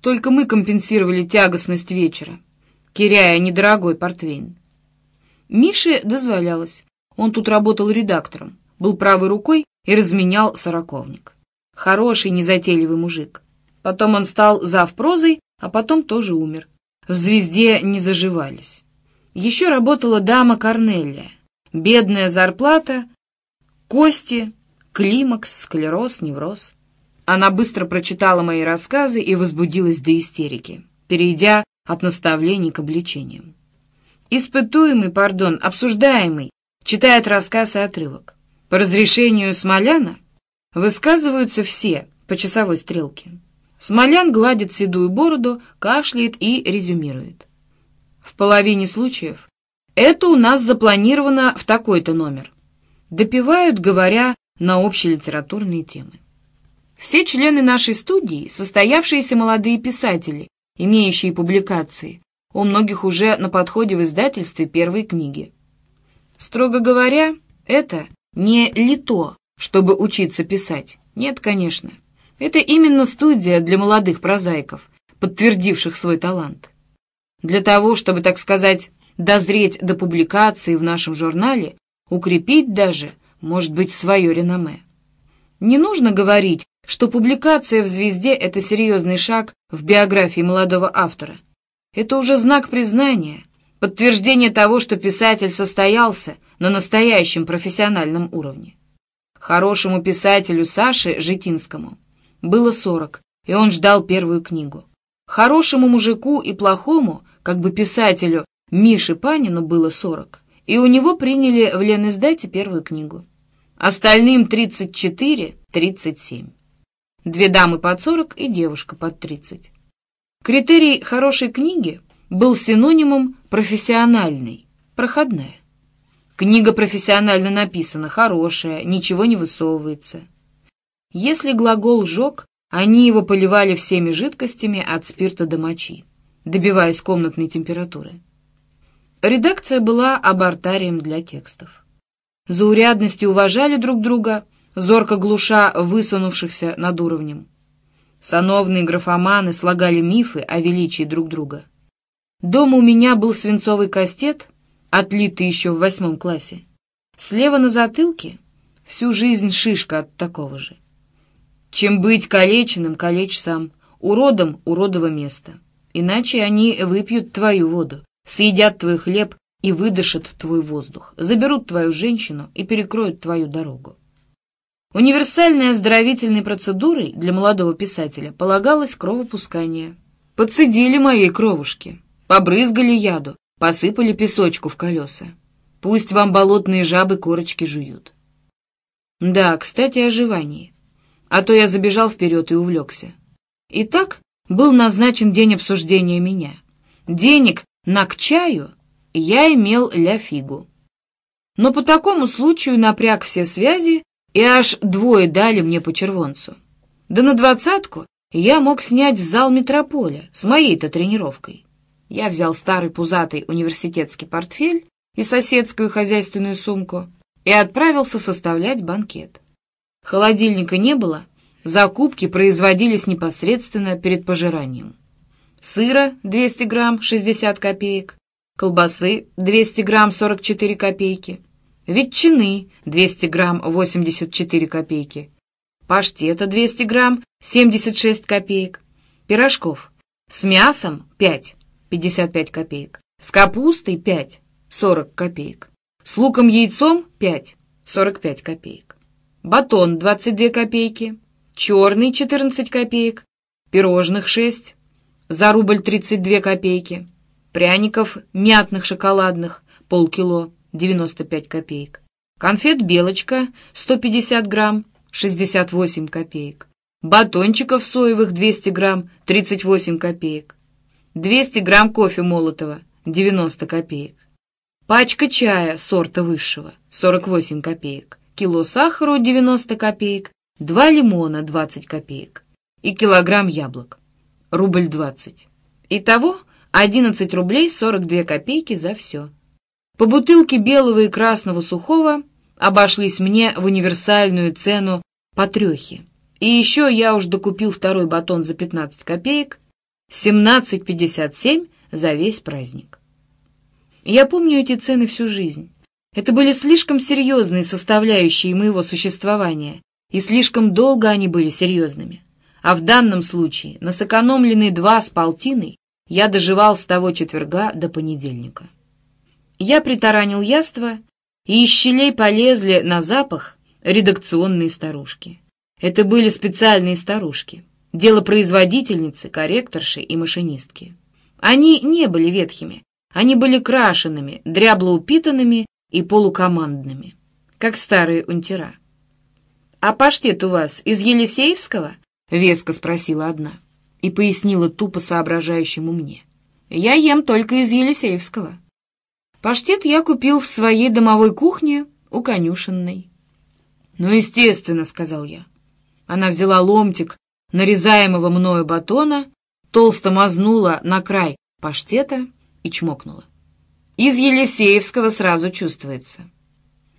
Speaker 1: Только мы компенсировали тягостность вечера, киряя недорогой портвейн. Мише дозволялось. Он тут работал редактором, был правой рукой и разменял сороковник. Хороший, незатейливый мужик. Потом он стал завпрозой, а потом тоже умер. В «Звезде» не заживались. Еще работала дама Корнелия. Бедная зарплата, кости, климакс, склероз, невроз. Она быстро прочитала мои рассказы и возбудилась до истерики, перейдя от наставлений к обличениям. Испытуемый, пардон, обсуждаемый, читает рассказ и отрывок. По разрешению Смоляна высказываются все по часовой стрелке. Смолян гладит седую бороду, кашляет и резюмирует. В половине случаев это у нас запланировано в такой-то номер. Допивают, говоря на общелитературные темы. Все члены нашей студии, состоявшиеся молодые писатели, имеющие публикации, у многих уже на подходе в издательстве первой книги. Строго говоря, это не лито, чтобы учиться писать. Нет, конечно. Это именно студия для молодых прозаиков, подтвердивших свой талант. Для того, чтобы, так сказать, дозреть до публикации в нашем журнале, укрепить даже, может быть, свое реноме. Не нужно говорить, что публикация в «Звезде» — это серьезный шаг в биографии молодого автора. Это уже знак признания, подтверждение того, что писатель состоялся на настоящем профессиональном уровне. Хорошему писателю Саше Житинскому было сорок, и он ждал первую книгу. Хорошему мужику и плохому, как бы писателю Мише Панину было сорок, и у него приняли в Лениздате первую книгу. Остальным тридцать четыре, тридцать семь. Две дамы под сорок и девушка под тридцать. Критерий хорошей книги был синонимом профессиональной, проходная. Книга профессионально написана, хорошая, ничего не высовывается. Если глагол «жег», они его поливали всеми жидкостями от спирта до мочи, добиваясь комнатной температуры. Редакция была абортарием для текстов. Заурядности уважали друг друга, зорко глуша высунувшихся над уровнем. Сановные графоманы слагали мифы о величии друг друга. Дома у меня был свинцовый кастет, отлитый еще в восьмом классе. Слева на затылке всю жизнь шишка от такого же. Чем быть калеченным, калечь сам, уродом — уродово место. Иначе они выпьют твою воду, съедят твой хлеб и выдышат твой воздух, заберут твою женщину и перекроют твою дорогу. Универсальной оздоровительной процедурой для молодого писателя полагалось кровопускание. Подцедили моей кровушки, побрызгали яду, посыпали песочку в колеса. Пусть вам болотные жабы корочки жуют. Да, кстати, о жевании. А то я забежал вперед и увлекся. Итак, был назначен день обсуждения меня. Денег на к чаю я имел ля фигу. Но по такому случаю напряг все связи и аж двое дали мне по червонцу. Да на двадцатку я мог снять зал метрополя с моей-то тренировкой. Я взял старый пузатый университетский портфель и соседскую хозяйственную сумку и отправился составлять банкет. Холодильника не было, закупки производились непосредственно перед пожиранием. Сыра 200 грамм 60 копеек, колбасы 200 грамм 44 копейки, ветчины 200 грамм 84 копейки, паштета 200 грамм 76 копеек, пирожков с мясом 5, 55 копеек, с капустой 5, 40 копеек, с луком-яйцом 5, 45 копеек, батон 22 копейки, черный 14 копеек, пирожных 6, за рубль 32 копейки, пряников мятных шоколадных полкило, 95 копеек. Конфет «Белочка» 150 грамм, 68 копеек. Батончиков соевых 200 грамм, 38 копеек. 200 грамм кофе молотого, 90 копеек. Пачка чая сорта высшего, 48 копеек. Кило сахара 90 копеек. Два лимона, 20 копеек. И килограмм яблок, рубль 20. Итого 11 рублей 42 копейки за все. По бутылке белого и красного сухого обошлись мне в универсальную цену по трехе. И еще я уж докупил второй батон за 15 копеек, 17,57 за весь праздник. Я помню эти цены всю жизнь. Это были слишком серьезные составляющие моего существования, и слишком долго они были серьезными. А в данном случае на сэкономленные два с полтиной я доживал с того четверга до понедельника. Я притаранил яство, и из щелей полезли на запах редакционные старушки. Это были специальные старушки, делопроизводительницы, корректорши и машинистки. Они не были ветхими, они были крашенными, дряблоупитанными и полукомандными, как старые унтера. «А паштет у вас из Елисеевского?» — веско спросила одна и пояснила тупо соображающему мне. «Я ем только из Елисеевского». Паштет я купил в своей домовой кухне у конюшенной. «Ну, естественно», — сказал я. Она взяла ломтик нарезаемого мною батона, толсто мазнула на край паштета и чмокнула. Из Елисеевского сразу чувствуется.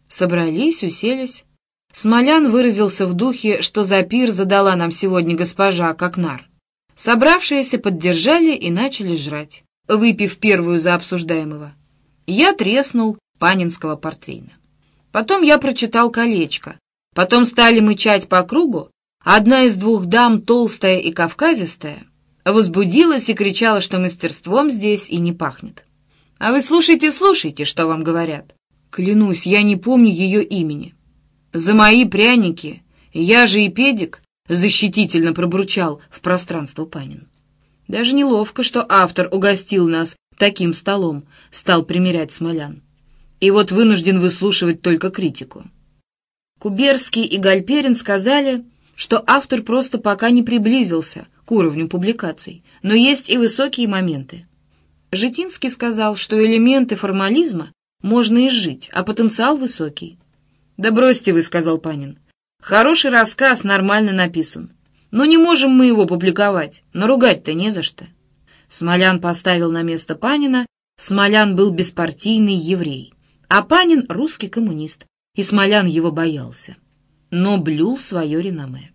Speaker 1: Собрались, уселись. Смолян выразился в духе, что за пир задала нам сегодня госпожа Кокнар. Собравшиеся поддержали и начали жрать, выпив первую за обсуждаемого. Я треснул панинского портвейна. Потом я прочитал колечко. Потом стали мычать по кругу. Одна из двух дам, толстая и кавказистая, возбудилась и кричала, что мастерством здесь и не пахнет. А вы слушайте, слушайте, что вам говорят. Клянусь, я не помню ее имени. За мои пряники, я же и педик, защитительно пробурчал в пространство Панин. Даже неловко, что автор угостил нас таким столом, стал примерять Смолян. И вот вынужден выслушивать только критику. Куберский и Гальперин сказали, что автор просто пока не приблизился к уровню публикаций, но есть и высокие моменты. Житинский сказал, что элементы формализма можно изжить, а потенциал высокий. «Да бросьте вы», — сказал Панин. «Хороший рассказ, нормально написан. Но не можем мы его публиковать, наругать-то не за что». Смолян поставил на место Панина. Смолян был беспартийный еврей, а Панин — русский коммунист, и Смолян его боялся. Но блюл свое реноме.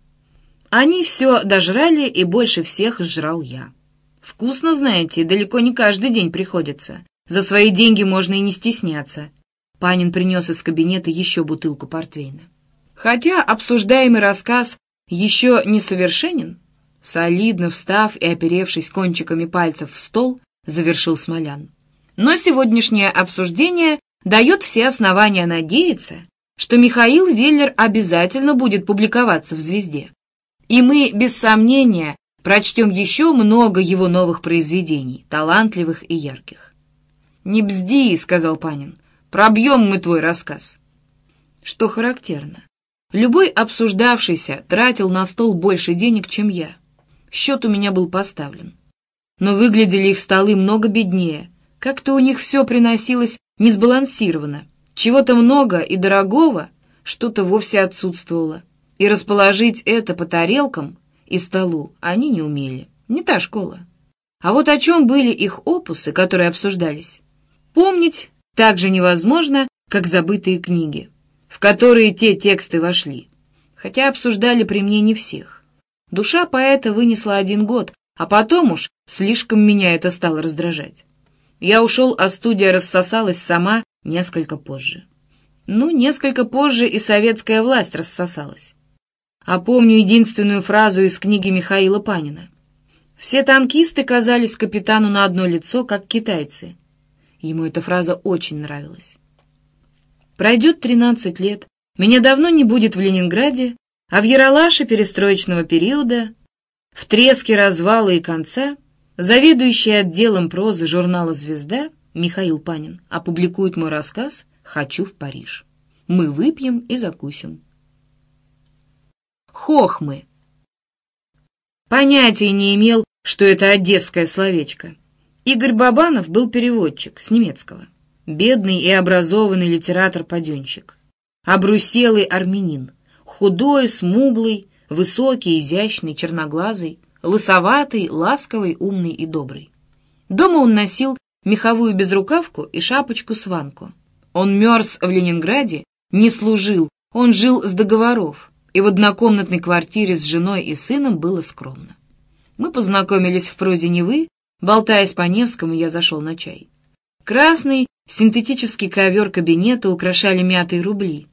Speaker 1: Они все дожрали, и больше всех жрал я. Вкусно, знаете, далеко не каждый день приходится. За свои деньги можно и не стесняться. Панин принес из кабинета еще бутылку портвейна. Хотя обсуждаемый рассказ еще не совершенен, солидно встав и оперевшись кончиками пальцев в стол, завершил Смолян. Но сегодняшнее обсуждение дает все основания надеяться, что Михаил Веллер обязательно будет публиковаться в «Звезде». И мы, без сомнения, прочтем еще много его новых произведений, талантливых и ярких. «Не бзди», — сказал Панин, — «пробьем мы твой рассказ». Что характерно, любой обсуждавшийся тратил на стол больше денег, чем я. Счет у меня был поставлен. Но выглядели их столы много беднее, как-то у них все приносилось несбалансированно, чего-то много и дорогого, что-то вовсе отсутствовало. И расположить это по тарелкам и столу они не умели. Не та школа. А вот о чем были их опусы, которые обсуждались, помнить так же невозможно, как забытые книги, в которые те тексты вошли. Хотя обсуждали при мне не всех. Душа поэта вынесла один год, а потом уж слишком меня это стало раздражать. Я ушел, а студия рассосалась сама несколько позже. Ну, несколько позже и советская власть рассосалась а помню единственную фразу из книги Михаила Панина. Все танкисты казались капитану на одно лицо, как китайцы. Ему эта фраза очень нравилась. Пройдет 13 лет, меня давно не будет в Ленинграде, а в Яралаше перестроечного периода, в треске развала и конца, заведующий отделом прозы журнала «Звезда» Михаил Панин опубликует мой рассказ «Хочу в Париж». Мы выпьем и закусим хохмы. Понятия не имел, что это одесское словечко. Игорь Бабанов был переводчик с немецкого. Бедный и образованный литератор-паденщик. Обруселый армянин. Худой, смуглый, высокий, изящный, черноглазый, лысоватый, ласковый, умный и добрый. Дома он носил меховую безрукавку и шапочку-сванку. Он мерз в Ленинграде, не служил, он жил с договоров и в однокомнатной квартире с женой и сыном было скромно. Мы познакомились в прозе Невы, болтаясь по Невскому, я зашел на чай. Красный синтетический ковер кабинета украшали мятые рубли.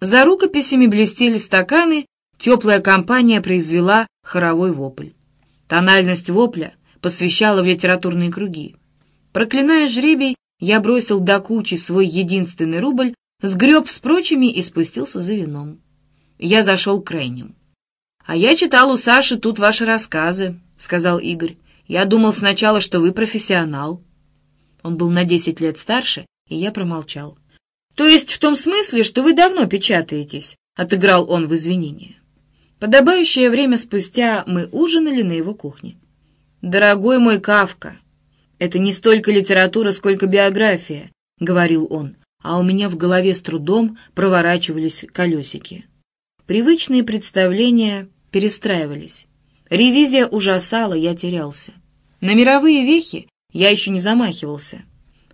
Speaker 1: За рукописями блестели стаканы, теплая компания произвела хоровой вопль. Тональность вопля посвящала в литературные круги. Проклиная жребий, я бросил до кучи свой единственный рубль, сгреб с прочими и спустился за вином. Я зашел к крайним. «А я читал у Саши тут ваши рассказы», — сказал Игорь. «Я думал сначала, что вы профессионал». Он был на десять лет старше, и я промолчал. «То есть в том смысле, что вы давно печатаетесь?» — отыграл он в извинения. Подобающее время спустя мы ужинали на его кухне. «Дорогой мой Кавка, это не столько литература, сколько биография», — говорил он, а у меня в голове с трудом проворачивались колесики. Привычные представления перестраивались. Ревизия ужасала, я терялся. На мировые вехи я еще не замахивался.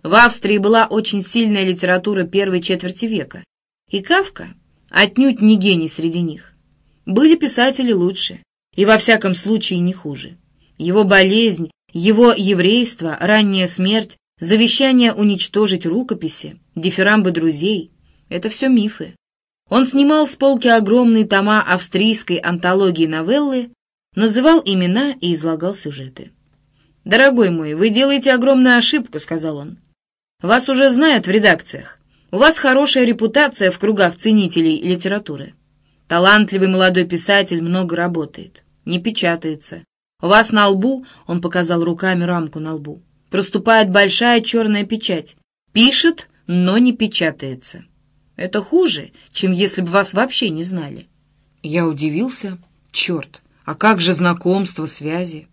Speaker 1: В Австрии была очень сильная литература первой четверти века, и Кавка отнюдь не гений среди них. Были писатели лучше, и во всяком случае не хуже. Его болезнь, его еврейство, ранняя смерть, завещание уничтожить рукописи, дифирамбы друзей — это все мифы. Он снимал с полки огромные тома австрийской антологии новеллы, называл имена и излагал сюжеты. «Дорогой мой, вы делаете огромную ошибку», — сказал он. «Вас уже знают в редакциях. У вас хорошая репутация в кругах ценителей литературы. Талантливый молодой писатель много работает, не печатается. У вас на лбу, — он показал руками рамку на лбу, — проступает большая черная печать. Пишет, но не печатается. Это хуже, чем если бы вас вообще не знали». Я удивился. «Черт, а как же знакомство, связи?»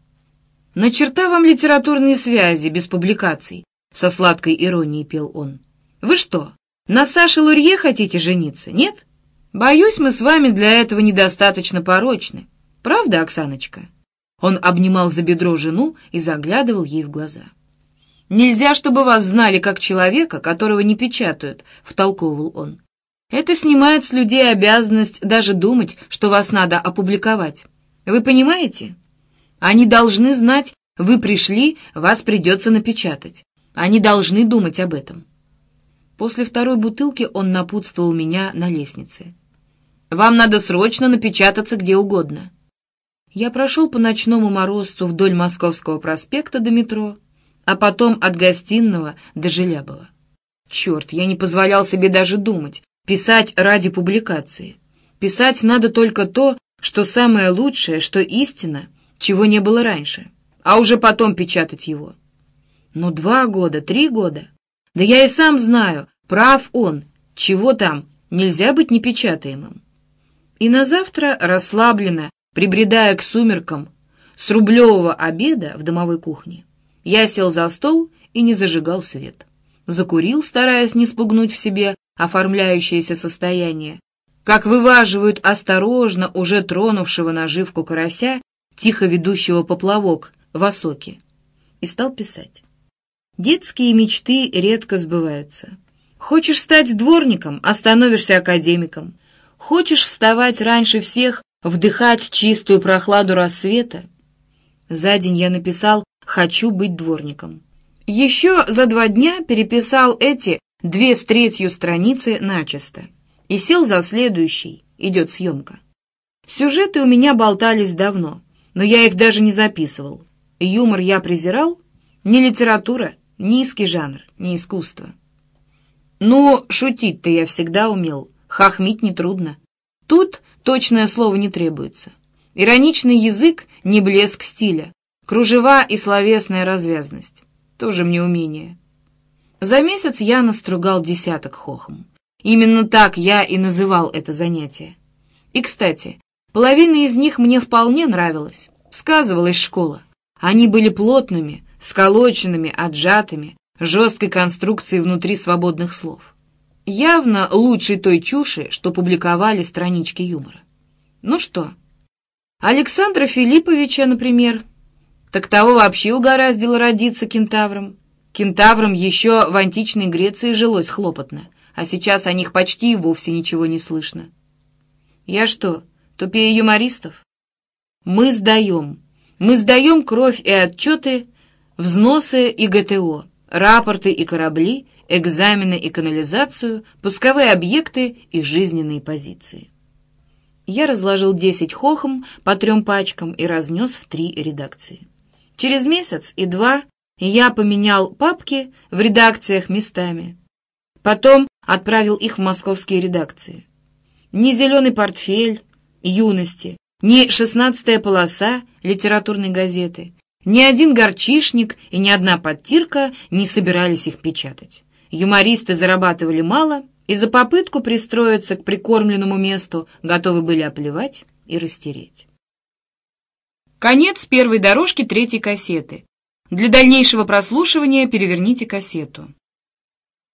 Speaker 1: «На черта вам литературные связи без публикаций», — со сладкой иронией пел он. «Вы что, на Саше Лурье хотите жениться, нет? Боюсь, мы с вами для этого недостаточно порочны. Правда, Оксаночка?» Он обнимал за бедро жену и заглядывал ей в глаза. «Нельзя, чтобы вас знали как человека, которого не печатают», — втолковывал он. «Это снимает с людей обязанность даже думать, что вас надо опубликовать. Вы понимаете?» Они должны знать, вы пришли, вас придется напечатать. Они должны думать об этом. После второй бутылки он напутствовал меня на лестнице. «Вам надо срочно напечататься где угодно». Я прошел по ночному морозцу вдоль Московского проспекта до метро, а потом от Гостиного до Желябова. Черт, я не позволял себе даже думать, писать ради публикации. Писать надо только то, что самое лучшее, что истина — чего не было раньше, а уже потом печатать его. Но два года, три года. Да я и сам знаю, прав он, чего там, нельзя быть непечатаемым. И на завтра, расслабленно, прибредая к сумеркам, с рублевого обеда в домовой кухне, я сел за стол и не зажигал свет. Закурил, стараясь не спугнуть в себе оформляющееся состояние, как вываживают осторожно уже тронувшего наживку карася тихо ведущего поплавок в осоке, и стал писать. Детские мечты редко сбываются. Хочешь стать дворником, остановишься академиком. Хочешь вставать раньше всех, вдыхать чистую прохладу рассвета. За день я написал «Хочу быть дворником». Еще за два дня переписал эти две с третью страницы начисто и сел за следующий, идет съемка. Сюжеты у меня болтались давно — но я их даже не записывал. Юмор я презирал. Не литература, низкий жанр, не искусство. Ну, шутить-то я всегда умел, хохмить нетрудно. Тут точное слово не требуется. Ироничный язык — не блеск стиля. Кружева и словесная развязность — тоже мне умение. За месяц я настругал десяток хохом. Именно так я и называл это занятие. И, кстати, Половина из них мне вполне нравилась. Сказывалась школа. Они были плотными, сколоченными, отжатыми, жесткой конструкцией внутри свободных слов. Явно лучше той чуши, что публиковали странички юмора. Ну что, Александра Филипповича, например, так того вообще угораздило родиться кентавром. Кентаврам еще в античной Греции жилось хлопотно, а сейчас о них почти вовсе ничего не слышно. Я что, Тупее юмористов? Мы сдаем. Мы сдаем кровь и отчеты, взносы и ГТО, рапорты и корабли, экзамены и канализацию, пусковые объекты и жизненные позиции. Я разложил десять хохом по трем пачкам и разнес в три редакции. Через месяц и два я поменял папки в редакциях местами. Потом отправил их в московские редакции. Ни зеленый портфель, юности, ни шестнадцатая полоса литературной газеты, ни один горчишник и ни одна подтирка не собирались их печатать. Юмористы зарабатывали мало и за попытку пристроиться к прикормленному месту готовы были оплевать и растереть. Конец первой дорожки третьей кассеты. Для дальнейшего прослушивания переверните кассету.